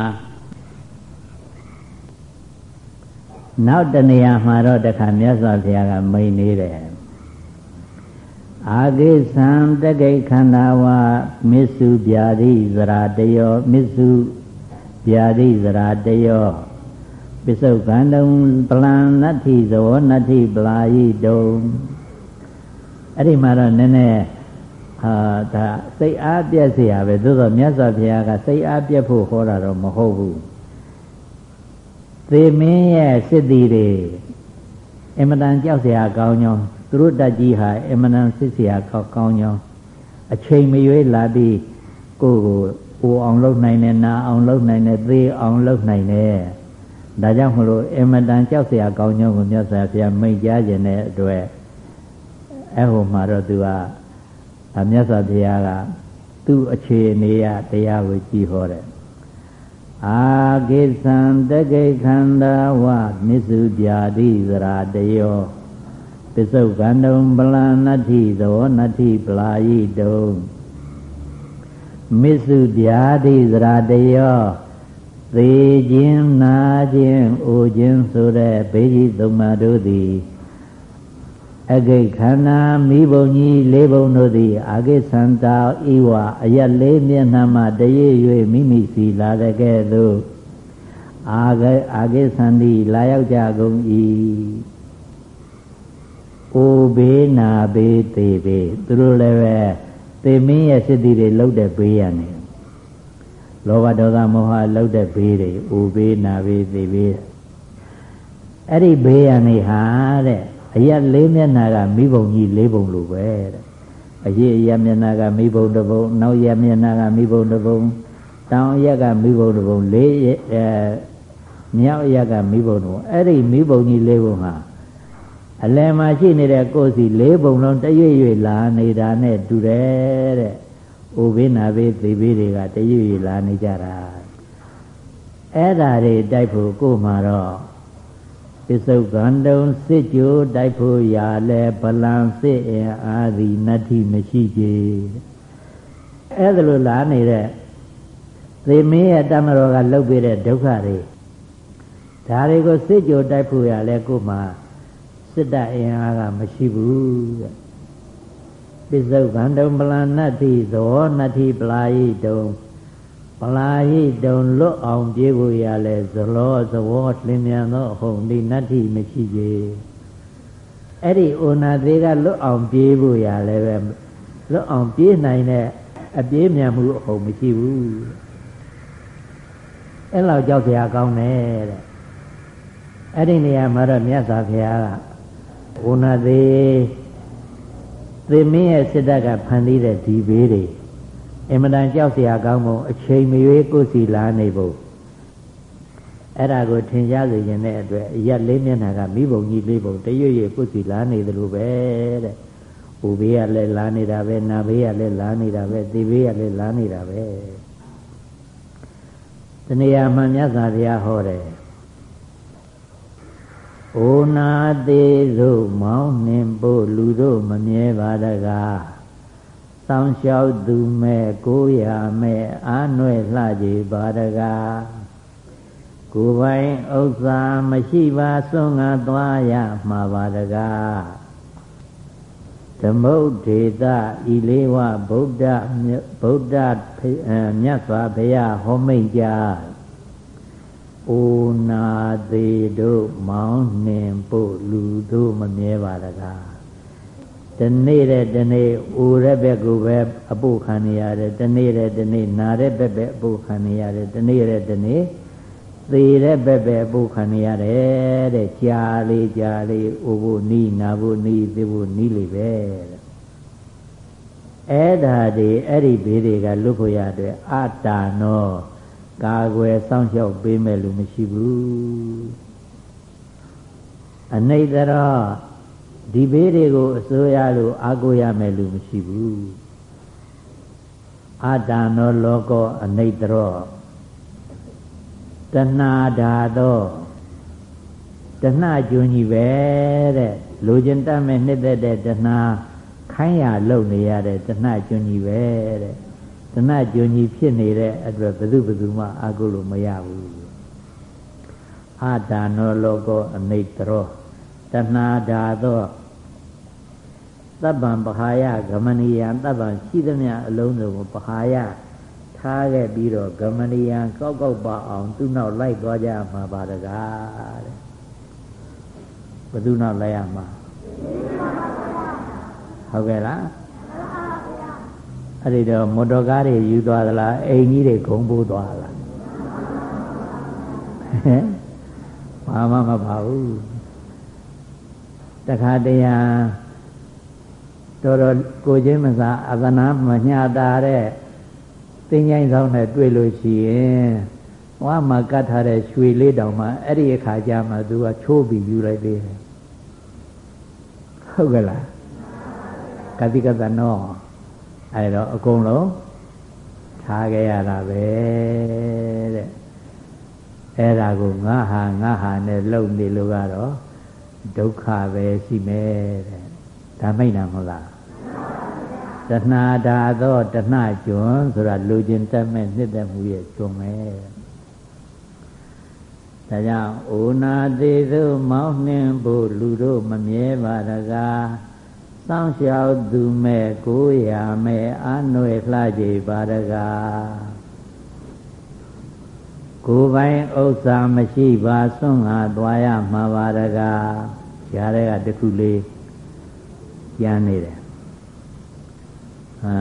နောက်တနေရာမှာတော့တခါမြတ်စွာဘုရားကမိန်နေတယ်အာဂိသံတကိခန္ဓာဝမစ္စုဗျာတိဇရာတယောမစ္စုဗျာတိဇရာတယောပစ္စုကန္တုံပလံနတ္ထိဇဝနတ္ထိပလာယိတုံ အဲ့ဒီမှာတော့နည်းနည်းဟာဒါစိတ်အားပြည့်เสียပဲသို့တော့မြတ်စွာဘုရားကစိတ်အားပြည့်ဖို့ဟောတာတော့မဟုတ်ဘူးသေမင်းရဲ့စစ်တီတွေအမတန်ကြောက်เสียကောင်းကြောင်းသူတို့တက်ကြီးဟာအမနန်စစ်เสียကောင်းကောင်းကြောင်းအချိန်မရွေးလာပြီးကိုယ်ကို အိုအောင်လုပ်နိုင်တယ်နာအောင်လုပ်နိုင်တယ်သေအောင်လုပ်နိုင်တယ်ဒါကြောင့်မလို့အမတန်ကြောက်စရာကောင်းကြောင်းကိုမြတ်စွာဘုရားမိန့်ကြားခြင်းတဲ့အတွက် အဲ့ဟိုမှာတော့သူကမြတ်စွာဘုရားကသူ့အခြေအနေရတရားကိုကြည်ဟောတယ်အာကိသံတကိခန္ဓာဝမစ္စုပြာတိသရာတယောပစ္စုကန္တုံပလနတ္ထိသောနတ္ထိပလာယိတုံမစ္စုပြာတိသရာတယောသေခြင်းနာခြင်းအိုခြင်းဆိုတဲ့ဘေကြီးသုံးပါတို့သည် အဂိတ်ခန္ဓာမိဘုံကြီးလေးဘုံတို့သည်အာဂိသန္တာဤဝအယက်လေးမျက်နှာမှတရ၍မိမိစီလာတဲ့ကဲ့သို့အာဂိအာဂိသန္တိလာရောက်ကြကုန်၏အိုဘေးနာဘေးသေဘေးသူတို့လည်းပဲသေမင်းရဲ့စိတ်တွေလှုပ်တဲ့ဘေးရနေလောဘဒေါသမောဟလှုပ်တဲ့ဘေးတွေအိုဘေးနာဘေးသေဘေးအဲ့ဒီဘေးရနေဟာတဲ့ အရက်လေးမျက်နှာကမိဘုံကြီးလေးဘုံလိုပဲတဲ့အရေးအရက်မျက်နှာကမိဘုံတစ်ဘုံနောက်ရက်မျက်နှာကမိဘုံတစ်ဘုံတောင်အရက်ကမိဘုံတစ်ဘုံလေးအဲမြောက်အရက်ကမိဘုံတစ်ဘုံအဲ့ဒီမိဘုံကြီးလေးဘုံဟာအလယ်မှာရှိနေတဲ့ကိုယ်စီလေးဘုံလုံးတရွေ့ရွေ့လာနေတာနဲ့တူတယ်တဲ့။အိုဘေးနာဘေးသေဘေးတွေကတရွေ့ရွေ့လာနေကြတာ။အဲ့ဓာတွေတိုက်ဖို့ကို့မှာတော့ ပစ္စုကံတုံစစ်ကြိုတိုက်ဖို့ရာလဲဗလံစစ်အင်အာသည်နတ္ထိမရှိကြအဲ့ဒါလိုလာနေတဲ့သေမင်းရဲ့တမတော်ကလှုပ်ပေးတဲ့ဒုက္ခတွေဒါတွေကိုစစ်ကြိုတိုက်ဖို့ရလဲကိုမှစစ်တအင်အားကမရှိဘူးတဲ့ပစ္စုကံတုံပလနတ္ထိသောနတ္ထိပလာယိတုံ ပလာဟိတုံလွတ်အောင်ပြေးဖို့ရလဲဇလောဇဝောလင်းမြန်သောအဟုန်ဒီနတ္ထိမရှိကြီးအဲ့ဒီဩနာသေးကလွတ်အောင်ပြေးဖို့ရလဲပဲလွတ်အောင်ပြေးနိုင်တဲ့အပြေးမြန်မှုအဟုန်မရှိဘူးအဲ့လောက်ကြောက်စရာကောင်းတယ်တဲ့အဲ့ဒီနေရာမှာတော့မြတ်စွာဘုရားကဩနာသေးသေမင်းရဲ့စစ်တပ်ကဖန်တီးတဲ့ဒီဘေးတွေ အင်မတန်ကြောက်เสียကောင်းဖို့အချိန်မရွေးကိုယ်စီလာနေဖို့အဲ့ဒါကိုထင်ရှားစေခြင်းတဲ့အတွက်အရက်လေးမျက်နှာကမိဘုံကြီးလေးဘုံတရွရွကိုယ်စီလာနေသလိုပဲတဲ့။ဟိုဘေးကလည်းလာနေတာပဲနာဘေးကလည်းလာနေတာပဲသေဘေးကလည်းလာနေတာပဲ။တဏှာမှမြတ်စွာဘုရားဟောတယ်။အိုနာသေးသို့မောင်းနှင်ဖို့လူတို့မမြဲပါတကား စောင်းလျှောက်သူမဲ့ကိုရမဲ့အာနွဲ့လှကြည်ပါတကားကိုယ်ပိုင်ဥစ္စာမရှိပါစွန့်ငါသွားရမှာပါတကားဓမ္မုတ်ဒေသဤလေးဝဗုဒ္ဓဗုဒ္ဓမြတ်စွာဘုရားဟောမိတ်ကြအိုနာသေးတို့မောင်းနှင်ဖို့လူတို့မမြဲပါတကား တနေ့တဲ့တနေ့အိုတဲ့ဘက်ကိုပဲအပုခံနေရတယ်တနေ့တဲ့တနေ့နာတဲ့ဘက်ပဲအပုခံနေရတယ်တနေ့တဲ့တနေ့သေတဲ့ဘက်ပဲအပုခံနေရတယ်တဲ့ကြာလေးကြာလေးအိုဖို့နီးနာဖို့နီးသေဖို့နီးလေပဲတဲ့အဲ့ဒါဒီအဲ့ဒီဘေးတွေကလွတ်ဖို့ရတဲ့အာတာနောကာကွယ်စောင့်ရှောက်ပေးမဲ့လူမရှိဘူးအနိတရော ဒီဘေးတွေကိုအစိုးရလို့အာကိုရမယ်လို့မရှိဘူးအာတာနောလောကောအနိတရောတဏှာဓာသောတဏှာကျွန်းကြီးပဲတဲ့လူကျင်တတ်မဲ့နှစ်သက်တဲ့တဏှာခိုင်းရလုံနေရတဲ့တဏှာကျွန်းကြီးပဲတဲ့တဏှာကျွန်းကြီးဖြစ်နေတဲ့အတွက်ဘယ်သူဘယ်သူမှအာကိုလို့မရဘူးအာတာနောလောကောအနိတရောတဏှာဓာသော သဗ္ဗံပခာယဂမဏီယံသဗ္ဗံရှိသမျှအလုံးစုံကိုပခာယထားခဲ့ပြီးတော့ဂမဏီယံကောက်ကောက်ပါအောင်သူ့နောက်လိုက်သွားကြမှာပါတကားတဲ့ဘယ်သူနောက်လိုက်ရမှာဟုတ်ကဲ့လားအဲ့ဒီတော့မော်တော်ကားတွေယူသွားသလားအိမ်ကြီးတွေဂုံပိုးသွားလားဟဲ့ဘာမှမပါဘူးတခါတရံ တော်တော်ကိုချင်းမစားအသနာမညာတာတဲ့တင်းញိုင်းဆောင်နဲ့တွေ့လို့ရှိရင်ဝါမှာကတ်ထားတဲ့ရွှေလေးတောင်မှအဲ့ဒီအခါကျမှသူကချိုးပြီးယူလိုက်သေးတယ်ဟုတ်ကလားကတိကတနောအဲ့တော့အကုန်လုံးထားခဲ့ရတာပဲတဲ့အဲ့ဒါကိုငါဟာငါဟာနဲ့လုံနေလို့ကတော့ဒုက္ခပဲရှိမယ်တဲ့ ဒါမိတ်နာမဟုတ်လားတဏှာဓာသောတဏှကျွန်းဆိုတာလူချင်းတက်မဲ့နှစ်သက်မှုရဲ့ကျွန်းပဲဒါကြောင့်ဩနာသေးသောမောင်းနှင်းဖို့လူတို့မမြဲပါတကားစောင့်ရှောက်သူမဲ့ကိုရမဲ့အာနွယ်လှကြပါတကားကိုယ်ပိုင်ဥစ္စာမရှိပါဆွန့်ငါသွားရမှာပါတကားရှားတဲ့ကတခုလေး ကျန်နေတယ်အာ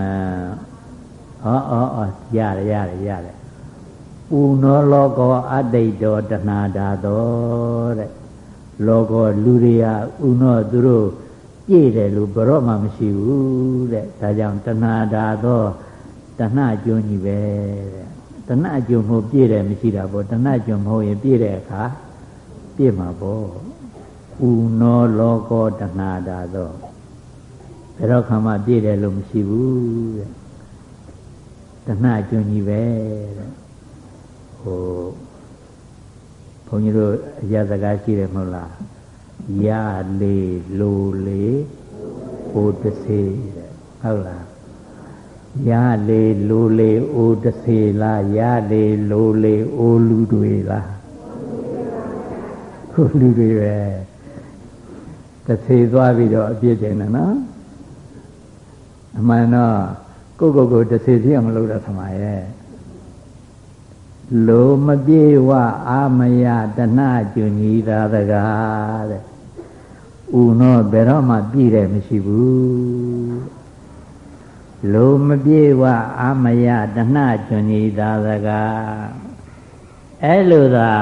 အော်အော်ရတယ်ရတယ်ရတယ်ဥနောလောကောအတိတ်တော်တဏှာဓာတော်တဲ့လောကောလူတွေကဥနောသူတို့ပြည့်တယ်လို့ဘရော့မှမရှိဘူးတဲ့ဒါကြောင့်တဏှာဓာတော်တဏှာကျွန်းကြီးပဲတဲ့တဏှာကျွန်းမဟုတ်ပြည့်တယ်မရှိတာပေါ့တဏှာကျွန်းမဟုတ်ရင်ပြည့်တဲ့အခါပြည့်မှာပေါ့ဥနောလောကောတဏှာဓာတော် ဘယ်တော့ခါမှပြည့်တယ်လို့မရှိဘူးတဲ့တဏှာကျွန်းကြီးပဲတဲ့ဟိုဘုန်းကြီးတို့အရာစကားရှိတယ်မဟုတ်လားရလေလိုလေဟိုတစေတဲ့ဟုတ်လားရလေလိုလေအိုတစေလားရလေလိုလေအိုလူတွေလားဟိုလူတွေပဲတစေသွားပြီးတော့အပြစ်တင်တယ်နော် အမှန်တော့ကိုယ့်ကိုယ်ကိုတစေပြည့်အောင်လုပ်တာသမားရဲ့လိုမပြေဝအာမယတဏကျွညီသာတကားတဲ့ဥနောဘယ်တော့မှပြည့်တယ်မရှိဘူးလိုမပြေဝအာမယတဏကျွညီသာတကားအဲ့လိုသာ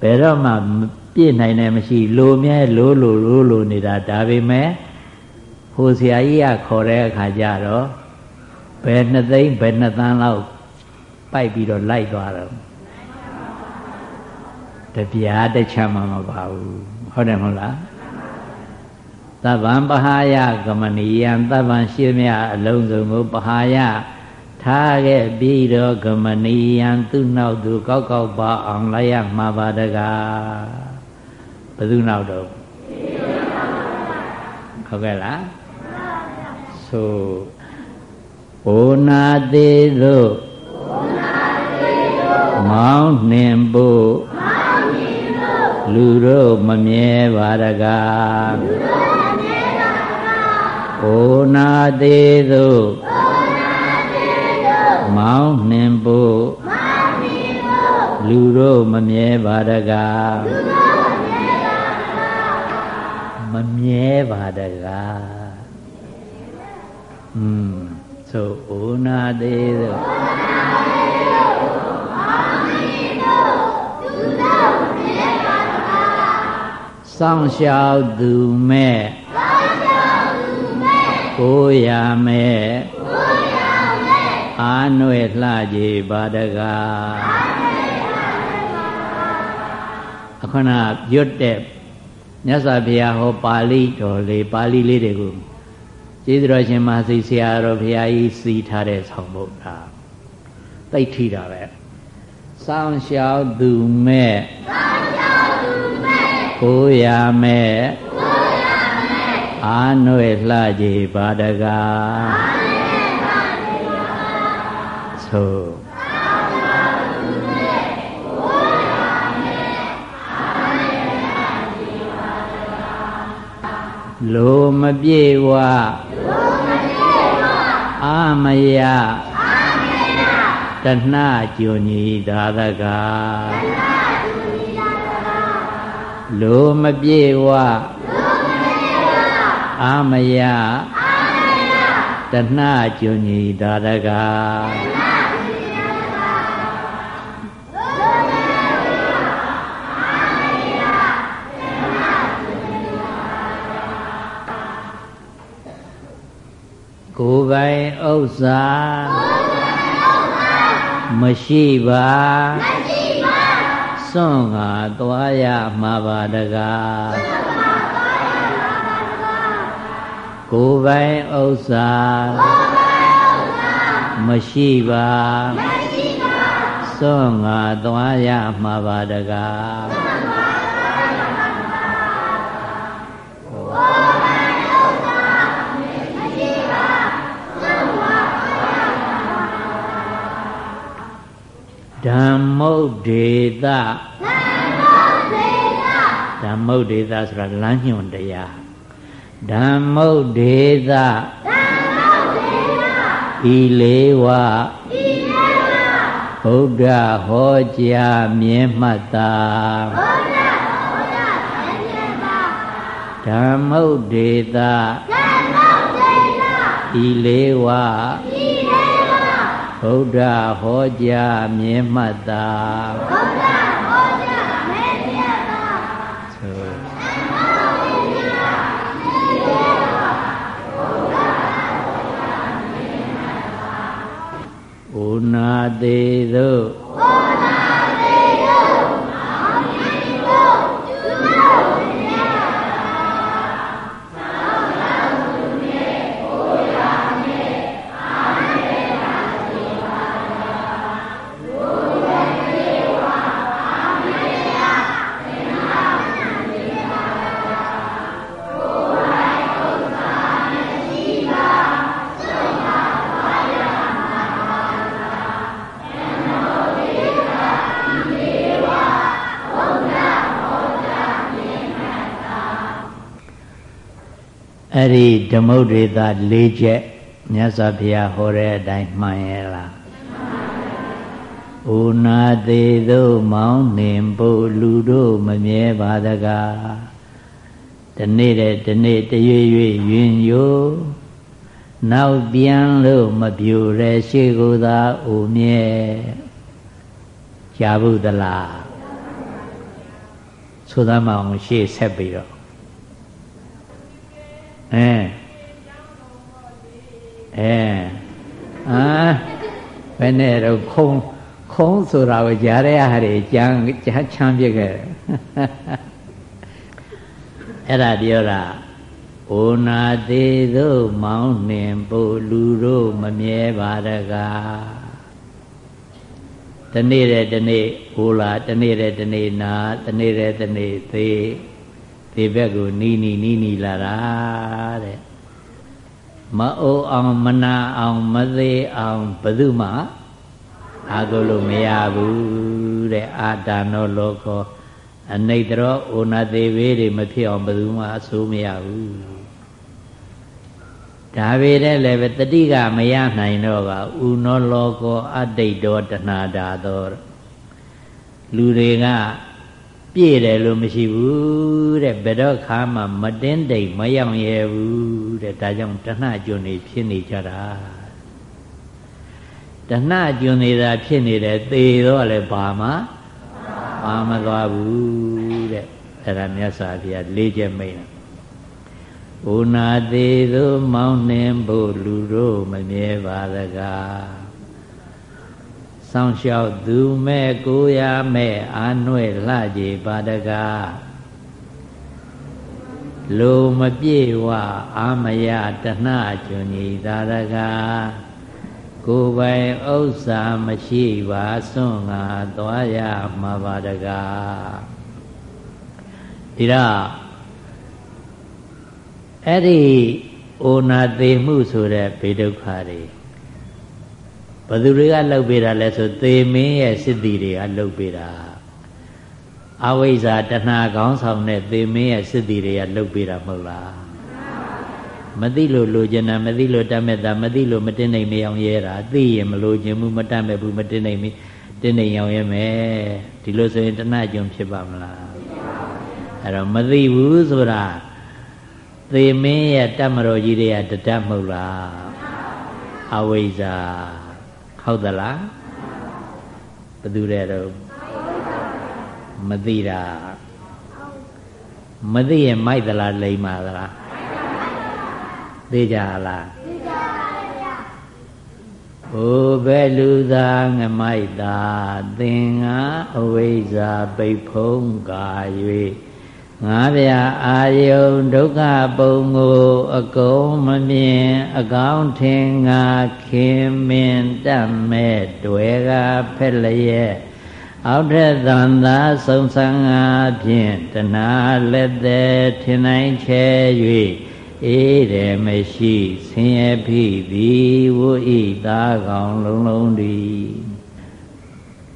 ဘယ်တော့မှပြည့်နိုင်တယ်မရှိ လိုမြဲလိုလိုလိုလိုနေတာဒါပေမဲ့ဟို ဆရာကြီးကခေါ်တဲ့အခါကျတော့ဘယ်နှစ်သိန်းဘယ်နှစ်သန်းလောက်ပိုက်ပြီးတော့လိုက်သွားတော့တပြားတချမ်းမှမပါဘူးဟုတ်တယ်မဟုတ်လားသဗ္ဗံပဟာယကမဏီယံသဗ္ဗံရှိမြအလုံးစုံကိုပဟာယထားခဲ့ပြီးတော့ကမဏီယံသူ့နောက်သူကောက်ကောက်ပါအောင်လိုက်ရမှာပါတကားဘယ်သူနောက်တော့ဟုတ်ကဲ့လား ဆိုဘုနာသေးသို့မောင်းနှင်ဖို့လူတို့မမြဲပါတကားအိုနာသေးသို့မောင်းနှင်ဖို့လူတို့မမြဲပါတကားမမြဲပါတကား อืมဆိုအိုနာသေးသို့စောင့်ရှောက်သူမဲ့စောင့်ရှောက်သူမဲ့ကိုရမဲ့ကိုရမဲ့အာနွယ်လှကြည်ပါတကားအခဏရွတ်တဲ့မြတ်စွာဘုရားဟောပါဠိတော်လေးပါဠိလေးတွေကို ကျေးဇူးတော်ရှင်မသိဆရာတော်ဘုရားကြီးစီထားတဲ့ဆောင်ဖို့ဒါသိထိတာပဲစောင့်ရှောက်သူမဲ့စောင့်ရှောက်သူကိုရမဲ့ကိုရမဲ့အာနွယ်လှကြည်ပါတကားအာနွယ်လှကြည်ပါသို့လိုမပြေဝလိုမပြေဝအာ မယအာမယတဏှကျွညီသာတကားတဏှလိုမပြေဝလိုမပြေဝအာမယအာမယတဏှကျွညီတာတကား ကိုယ်ပိုင်ဥစ္စာမရှိပါမရှိပါစွန့်ငါသွားရမှာပါတကားကိုယ်ပိုင်ဥစ္စာမရှိပါမရှိပါစွန့်ငါသွားရမှာပါတကား ဓမ္မုတ်ဒေသဓမ္မုတ်ဒေသဆိုတာလမ်းညွန်တရားဓမ္မုတ်ဒေသဤလေးဝဘုဒ္ဓဟောကြားမြင်မှတ်တာဓမ္မုတ်ဒေသဤလေးဝ ဗုဒ္ဓဟောကြားမြင်မှတ်တာဗုဒ္ဓဟောကြားမြင်မှတ်တာသို့ဩနာသေးသို့ အဲ့ဒီဓမ္မုဒ္ဒေသ၄ချက်မြတ်စွာဘုရားဟောတဲ့အတိုင်းမှန်ရဲ့လားဥနာသေးသို့မောင်းနှင်ဖို့လူတို့မမြဲပါတကားတနေ့တဲ့တနေ့တရွေ့ရွေ့ယင်ယိုနောက်ပြန်လို့မပြူတဲ့ရှေ့ကိုသာအိုမြဲကြာဘူးသလားဆိုသားမအောင်ရှေ့ဆက်ပြီးတော့ အဲအဲအာဘယ်နဲ့တော့ခုံခုံဆိုတာကိုကြားရရတဲ့ကြမ်းကြားချမ်းပြခဲ့တယ်အဲ့ဒါပြောတာဩနာသေးသို့မောင်းနှင်ဖို့လူတို့မမြဲပါတကားတနေ့တဲ့တနေ့ဟိုလာတနေ့တဲ့တနေ့နာတနေ့တဲ့တနေ့သေး ဒီဘက်ကိုနီးနီးနီးနီးလာတာတဲ့မအိုးအောင်မနာအောင်မသေးအောင်ဘယ်သူမှအာကိုလို့မရဘူးတဲ့အာတာနောလောကောအနိတရောဩနာသေးဘေးတွေမဖြစ်အောင်ဘယ်သူမှအဆိုးမရဘူးဒါပေတဲ့လည်းပဲတတိကမရနိုင်တော့ကဥနောလောကောအတိတ်တော်တဏှာတာတော်လူတွေက ပြည့်တယ်လို့မရှိဘူးတဲ့ဘယ်တော့ခါမှမတင်းတိမ်မရောက်ရဲဘူးတဲ့ဒါကြောင့်တဏှကျွန်းနေဖြစ်နေကြတာတဏှကျွန်းနေတာဖြစ်နေတယ်သေတော့လည်းဘာမှဘာမသွားဘူးတဲ့အဲ့ဒါမြတ်စွာဘုရားလေးချက်မိတ်ဥနာသေးသို့မောင်းနှင်ဖို့လူတို့မမြဲပါသကား စောင်းလျှောက်သူမဲ့ကိုရမဲ့အာနွဲ့လှကြည်ပါတကားလူမပြေဝအာမယတဏကျွန်ကြီးသာတကားကိုယ်ပိုင်ဥစ္စာမရှိပါစွန့်ငါသွားရမှာပါတကားဒီတော့အဲ့ဒီအိုနာသေးမှုဆိုတဲ့ဘေဒုက္ခတွေ ဘသူတွေကလှုပ်ပေးတာလဲဆိုသေမင်းရဲ့စစ်တီတွေကလှုပ်ပေးတာအဝိဇ္ဇာတဏှာကောင်းဆောင်တဲ့သေမင်းရဲ့စစ်တီတွေကလှုပ်ပေးတာမဟုတ်လားမသိလို့လိုချင်တာမသိလို့တတ်မဲ့တာမသိလို့မတင်နိုင်မအောင်ရဲတာသိရင်မလိုချင်ဘူးမတတ်မဲ့ဘူးမတင်နိုင်မတင်နိုင်အောင်ရဲမယ်ဒီလိုဆိုရင်တဏှာကြုံဖြစ်ပါမလားအဲ့တော့မသိဘူးဆိုတာသေမင်းရဲ့တတ်မတော်ကြီးတွေကတတတ်မဟုတ်လားအဝိဇ္ဇာ ဟုတ်သလားဘယ်သူတဲ့တော့မသိတာမသိရင်မိုက်သလားလိမ့်ပါသလားသိကြလားသိကြပါဗျာဩဘဲလူသာငမိုက်သာသင်္ဃအဝိဇ္ဇာပိတ်ဖုံးကာ၍ ငါးပြအာယုံဒုက္ခပုံကိုအကုန်မမြင်အကောင်းထင်ငါခင်မင်တတ်မဲ့တွေကဖက်လျက်အောက်ထက်သံသာဆုံဆန်းငါဖြင့်တဏှာလက်သည်ထင်နိုင်ချဲ၍အေးတယ်မရှိဆင်းရဲဖိသည်ဝိဤသားကောင်လုံးလုံးသည်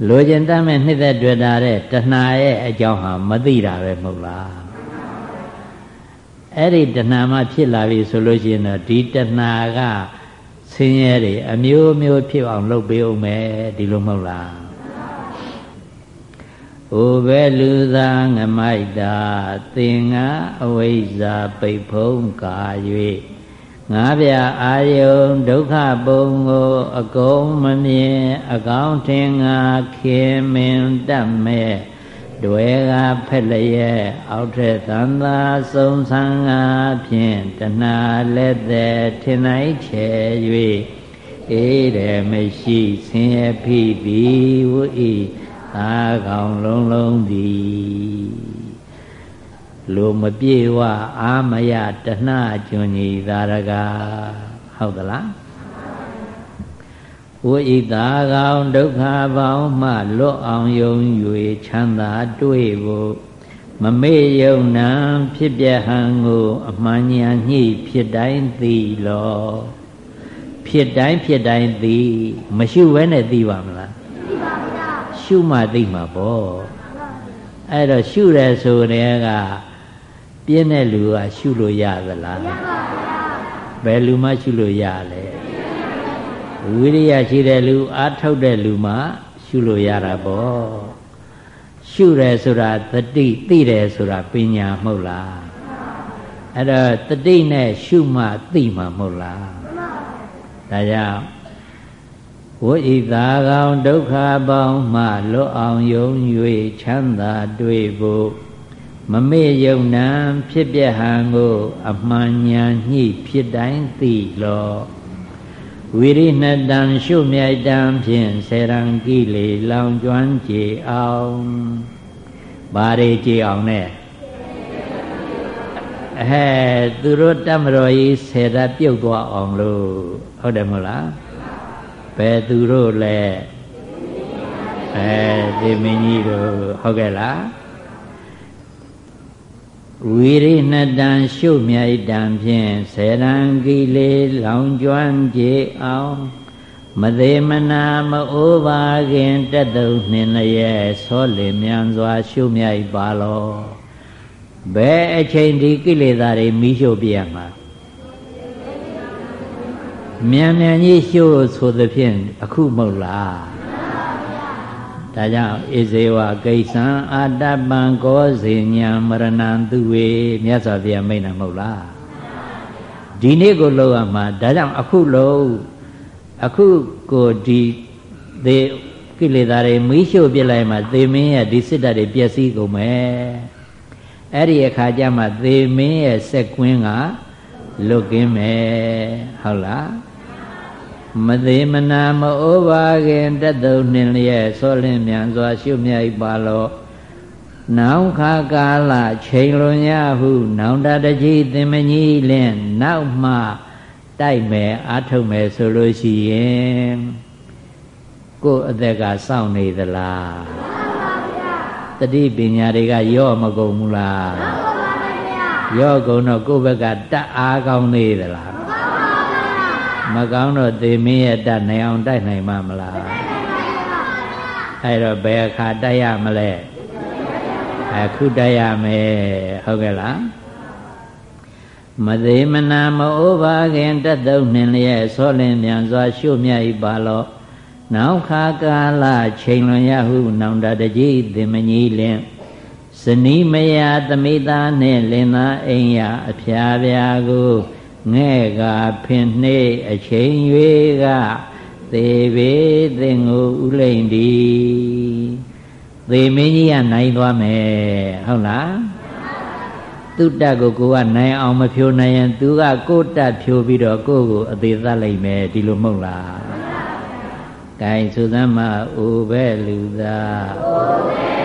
လိုချင်တတ်မဲ့နှစ်သက်တွေ့တာတဲ့တဏှာရဲ့အကြောင်းဟာမသိတာပဲမဟုတ်လားအဲ့ဒီတဏှာမှဖြစ်လာပြီဆိုလို့ရှိရင်တော့ဒီတဏှာကဆင်းရဲတွေအမျိုးမျိုးဖြစ်အောင်လုပ်ပေးအောင်မယ်ဒီလိုမဟုတ်လားဟိုပဲလူသားငမိုက်တာသင်္ကာအဝိဇ္ဇာပိတ်ဖုံးကာ၍ ငါးပြအာယုံဒုက္ခပုံကို အကုန်မမြင် အကောင်းထင်ငါခင်မင်တတ်မဲ့တွေကဖက်လျက်အောက်ထက်သံသာစုံဆန်းငါဖြင့်တဏှာလက်သည်ထင်နိုင်ချေ၍အေးတယ်မရှိဆင်းရဲဖိပြီးဝိသာကောင်လုံးလုံးသည် လိုမပြေဝအာမယတဏှကျွန်ကြီးသာရကဟုတ်သလားဝိသာကောင်ဒုက္ခပေါင်းမှလွတ်အောင်ယုံ၍ချမ်းသာတွေ့ဖို့မမေ့ယုံနံဖြစ်ပြဟံကိုအမှန်ညာညှိဖြစ်တိုင်းသိလောဖြစ်တိုင်းဖြစ်တိုင်းသိမရှိဝဲနဲ့သိပါမလားသိပါဗျာရှုမှသိမှာပေါ့အဲ့တော့ရှုတယ်ဆိုတဲ့က ပြင်းတဲ့လူကရှုလို့ရသလားမရပါဘူးဘယ်လူမှရှုလို့ရလဲဝိရိယရှိတဲ့လူအာထုတ်တဲ့လူမှရှုလို့ရတာပေါ့ရှုတယ်ဆိုတာတတိသိတယ်ဆိုတာပညာမဟုတ်လားအဲ့တော့တတိနဲ့ရှုမှသိမှာမဟုတ်လားဒါကြောင့်ဝိဣသာကောင်ဒုက္ခပေါင်းမှလွတ်အောင်ယုံ၍ချမ်းသာတွေ့ဖို့ မမေ့ယုံနံဖြစ်ပြဟံကို အမှန်ညာညှိဖြစ်တိုင်းသိလောဝိရိဏတံရှုမြိုက်တံဖြင့်ဆေရံကိလေလောင်ကျွမ်းကြည်အောင်ဘာတွေကြည်အောင်နဲ့အဲသူတို့တမတော်ကြီးဆေရပြုတ်သွားအောင်လို့ဟုတ်တယ်မဟုတ်လားဘယ်သူတို့လဲအဲသေမင်းကြီးတို့ဟုတ်ကဲ့လား ဝိရိဏတံရှုမြိုက်တံဖြင့်ဆေရံကိလေလောင်ကျွမ်းကြအောင်မသေးမနာမအိုးပါခင်တက်တုံနှင်လျက်ဆောလင်မြန်စွာ ရှုမြိုက်ပါလောဘယ်အချိန်ဒီကိလေသာတွေမိရှုပြရမှာမြန်မြန်ကြီးရှုဆိုသဖြင့်အခုမဟုတ်လား ဒါကြောင့်ဣဇေဝကိစ္ဆံအာတပံကောဇေညာမရဏံသူဝေမြတ်စွာဘုရားမိန့်တာမဟုတ်လားဒီနေ့ကိုလောက်ရမှာဒါကြောင့်အခုလုံးအခုကိုဒီသေကိလေသာတွေမီးရှို့ပြလိုက်မှသေမင်းရဲ့ဒီစစ်တပ်တွေပျက်စီးကုန်မယ်အဲ့ဒီအခါကျမှသေမင်းရဲ့စက်ကွင်းကလွတ်ကင်းမယ်ဟုတ်လား မသေးမနာမအိုးပါခင်တက်သုံးနှင်လျက်ဆောလင်းမြန်စွာရှုမြိုက်ပါလောနောင်ခါကာလချိန်လွန်ရဟု နောင်တတကြီးသင်မကြီးလင်းနောက်မှတိုက်မယ်အာထုတ်မယ်ဆိုလို့ရှိရင်ကိုယ်အသက်ကစောင့်နေသလားတတိပညာတွေကရော့မကုန်ဘူးလားရော့ကုန်တော့ကိုယ့်ဘက်ကတတ်အားကောင်းနေသလား မကောင်းတော့သေမင်းရဲ့တတ်နိုင်အောင်တိုက်နိုင်မှာမလားအဲ့တော့ဘယ်အခါတိုက်ရမလဲအခုတိုက်ရမယ်ဟုတ်ကဲ့လားမသေးမနာမအိုးပါခင်တက်သုံးနှင်လျက်ဆောလင်းမြန်စွာ ရှုမြတ်ဤပါလောနောက်ခါကာလချိန်လွန်ရဟုနောင်တတကြီးသင်မကြီးလင်းဇနီးမယာသမိသားနှင့်လင်သားအိမ်ရအဖျားပြာကို ငဲ့ကဖင်နှိအချိန်၍ကသေပေသင်ကိုဥလိမ့်ဒီသေမင်းကြီးကနိုင်သွားမယ်ဟုတ်လားသူတက်ကိုကိုကနိုင်အောင်မဖြိုးနိုင်ရင်သူကကိုတက်ဖြိုးပြီးတော့ကိုကိုအသေးသတ်လိုက်မယ်ဒီလိုမဟုတ်လား။ဂိုင်သုသမအိုပဲလူသားအိုပဲ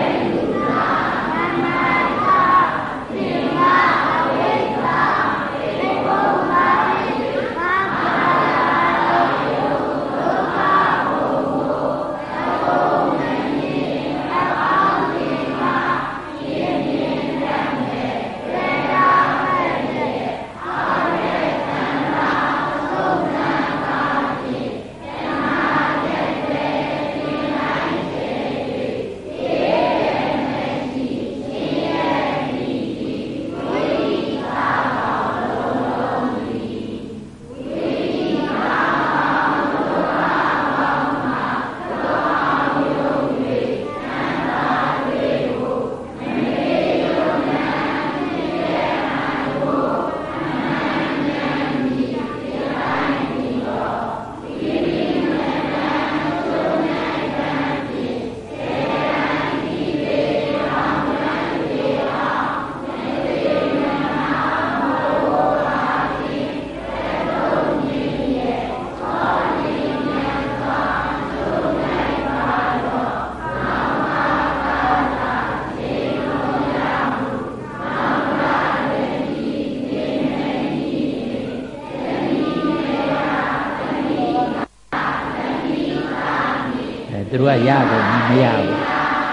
တို့ကရကုန်မရဘူး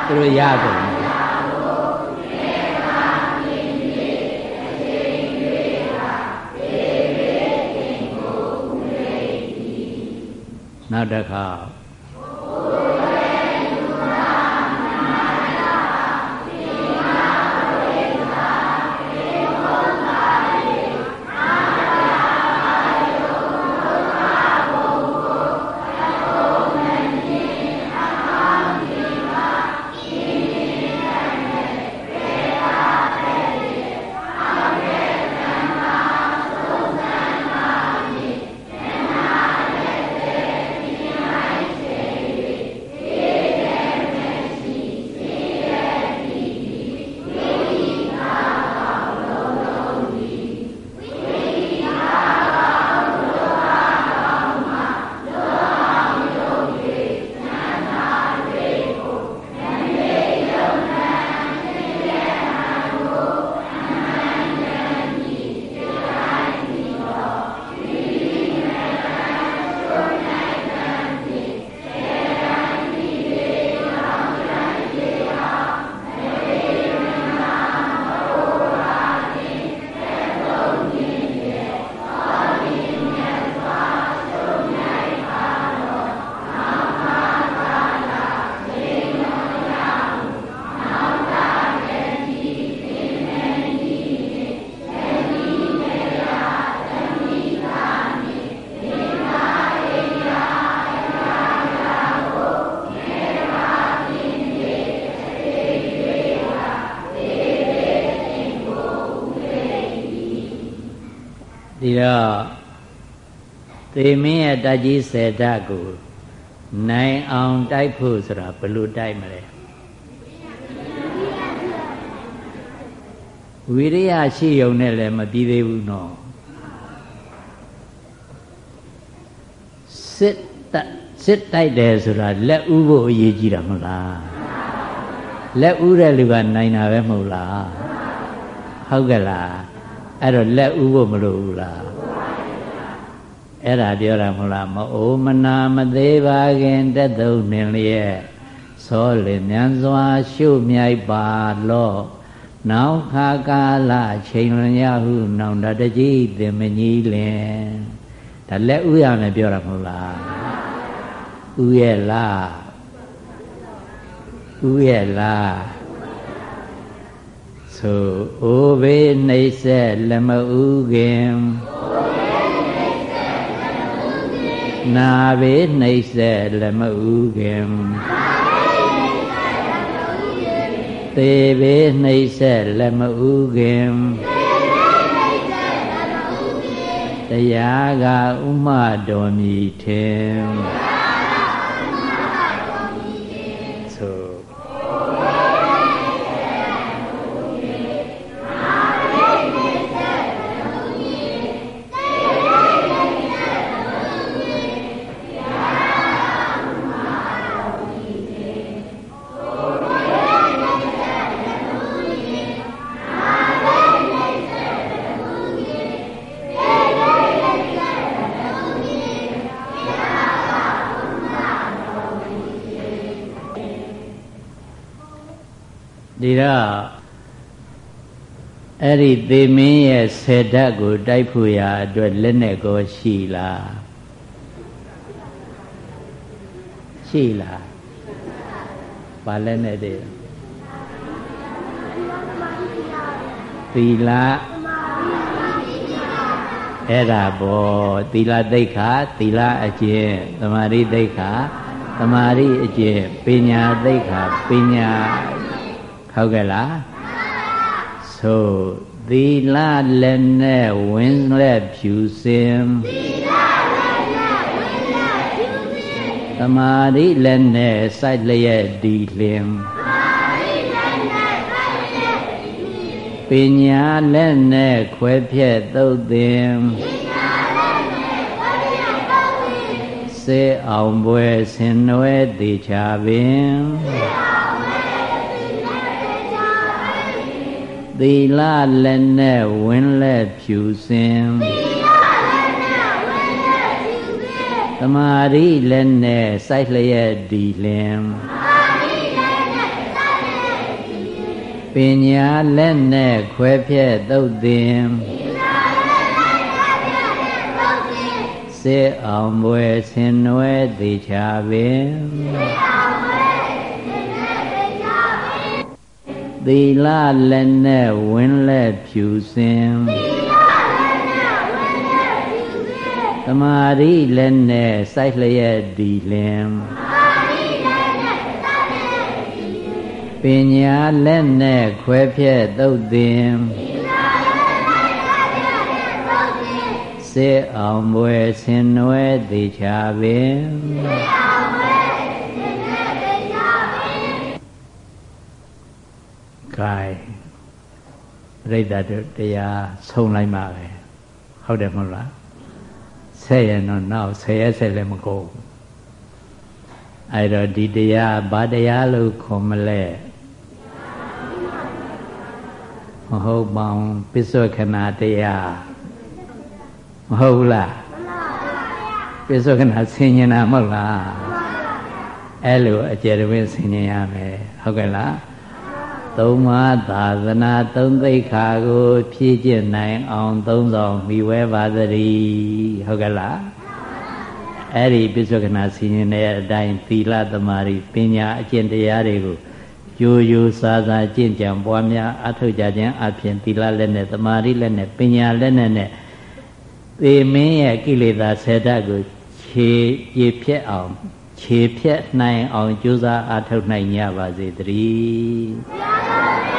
သူတို့ရကုန်နောက်တစ်ခါ သေမင်းရဲ့တက်ကြီးစေတတ်ကိုနိုင်အောင်တိုက်ဖို့ဆိုတာဘယ်လိုတိုက်မလဲဝိရိယရှိုံနဲ့လည်းမပြီးသေးဘူးနော်စစ်စစ်တိုက်တယ်ဆိုတာလက်ဥဖို့အရေးကြီးတာမဟုတ်လားလက်ဥတဲ့လူကနိုင်တာပဲမဟုတ်လားဟုတ်ကဲ့လား အဲ့တော့လက်ဥဖို့မလိုဘူးလားအဲ့ဒါပြောတာမဟုတ်လားမအိုမနာမသေးပါခင်တက်သုံးနေလျက်သောလေမြန်စွာရှုမြိုက်ပါလော့နောက်ခါကာလချိန်လျဟုနောင်တတကြီးသင်မကြီးလင်ဒါလက်ဥရမယ်ပြောတာမဟုတ်လားဥရဲ့လားဥရဲ့လား ဆိုအိုဘေးနှိမ့်ဆက်လက်မဥခင်နာဘေးနှိမ့်ဆက်လက်မဥခင်သေဘေးနှိမ့်ဆက်လက်မဥခင်တရားကဥမတော်မီထင် ဒီတော့အဲ့ဒီသေမင်းရဲ့ဆေဓာတ်ကို တိုက်ဖို့ရာအတွက်လက်နဲ့ကိုရှိလားရှိလားဘာလက်နဲ့တည်းသီလအဲ့ဒါဘောသီလသိက္ခာသီလအကျင့်သမာဓိသိက္ခာသမာဓိအကျင့်ပညာသိက္ခာပညာ ဟုတ်ကဲ့လားဆိုသီလလည်းနဲ့ဝင်းလက်ဖြူစင်သီလလည်းနဲ့ဝင်းလက်ဖြူစင်သမာဓိလည်းနဲ့စိုက်လျက်ဒီလင်သမာဓိလည်းနဲ့စိုက်လျက်ဒီလင်ပညာလည်းနဲ့ခွဲဖြက်သုတ်သင်ပညာလည်းနဲ့ခွဲဖြက်သုတ်သင်စေအောင်ပွဲဆင်နွယ်သေးချပင်စေအောင် သီလလည်းနဲ့ဝင်းလက်ဖြူစင်သီလလည်းနဲ့ဝင်းလက်ဖြူစင်သမာဓိလည်းနဲ့စိုက်လျက်ဒီလင်သမာဓိလည်းနဲ့စိုက်လျက်ဒီလင်ပညာလည်းနဲ့ခွဲဖြက်သုတ်သင်ပညာလည်းနဲ့ခွဲဖြက်သုတ်သင်စေအောင်ပွဲဆင်နွယ်သေးချပင်စေအောင် သီလလည်းနဲ့ဝင်းလက်ဖြူစင်သီလလည်းနဲ့ဝင်းလက်ဖြူစင်သမာဓိလည်းနဲ့စိုက်လျက်ဒီလင်သမာဓိလည်းနဲ့စိုက်လျက်ဒီလင်ပညာလည်းနဲ့ခွဲဖြက်သုတ်သင်ပညာလည်းနဲ့ခွဲဖြက်သုတ်သင်စေအောင်ပွဲဆင်နွယ်သေးချပင်စေအောင်ကဲ ပြိတ္တတို့တရားဆုံးလိုက်ပါပဲဟုတ်တယ်မဟုတ်လားဆက်ရတော့နောက်ဆယ်ရက်ဆက်လည်းမကုန်အဲ့တော့ဒီတရားဘာတရားလို့ခေါ်မလဲမဟုတ်ပါဘူးပစ္စုခဏတရားမဟုတ်လားပစ္စုခဏဆင်ញနာမဟုတ်လားအဲ့လိုအကျယ်တွင်ဆင်ញရမယ်ဟုတ်ကဲ့လား သုံးပါးသာသနာသုံးသိက္ခာကိုဖြည့်ကျင့်နိုင်အောင်သုံးဆောင်မိဝဲပါသတည်းဟုတ်ကဲ့လားအဲ့ဒီပိဿကနာစီရင်တဲ့အတိုင်းသီလသမารိပညာအကျင့်တရားတွေကိုယိုယိုစားစားကျင့်ကြံပွားများအထောက်ကြခြင်းအပြင်သီလလက်နဲ့သမာဓိလက်နဲ့ပညာလက်နဲ့နဲ့သေမင်းရဲ့ကိလေသာဆယ်ဓာတ်ကိုခြေရေဖြက်အောင် ခြေဖြတ်နိုင်အောင်ကြိုးစားအားထုတ်နိုင်ကြပါစေတည်း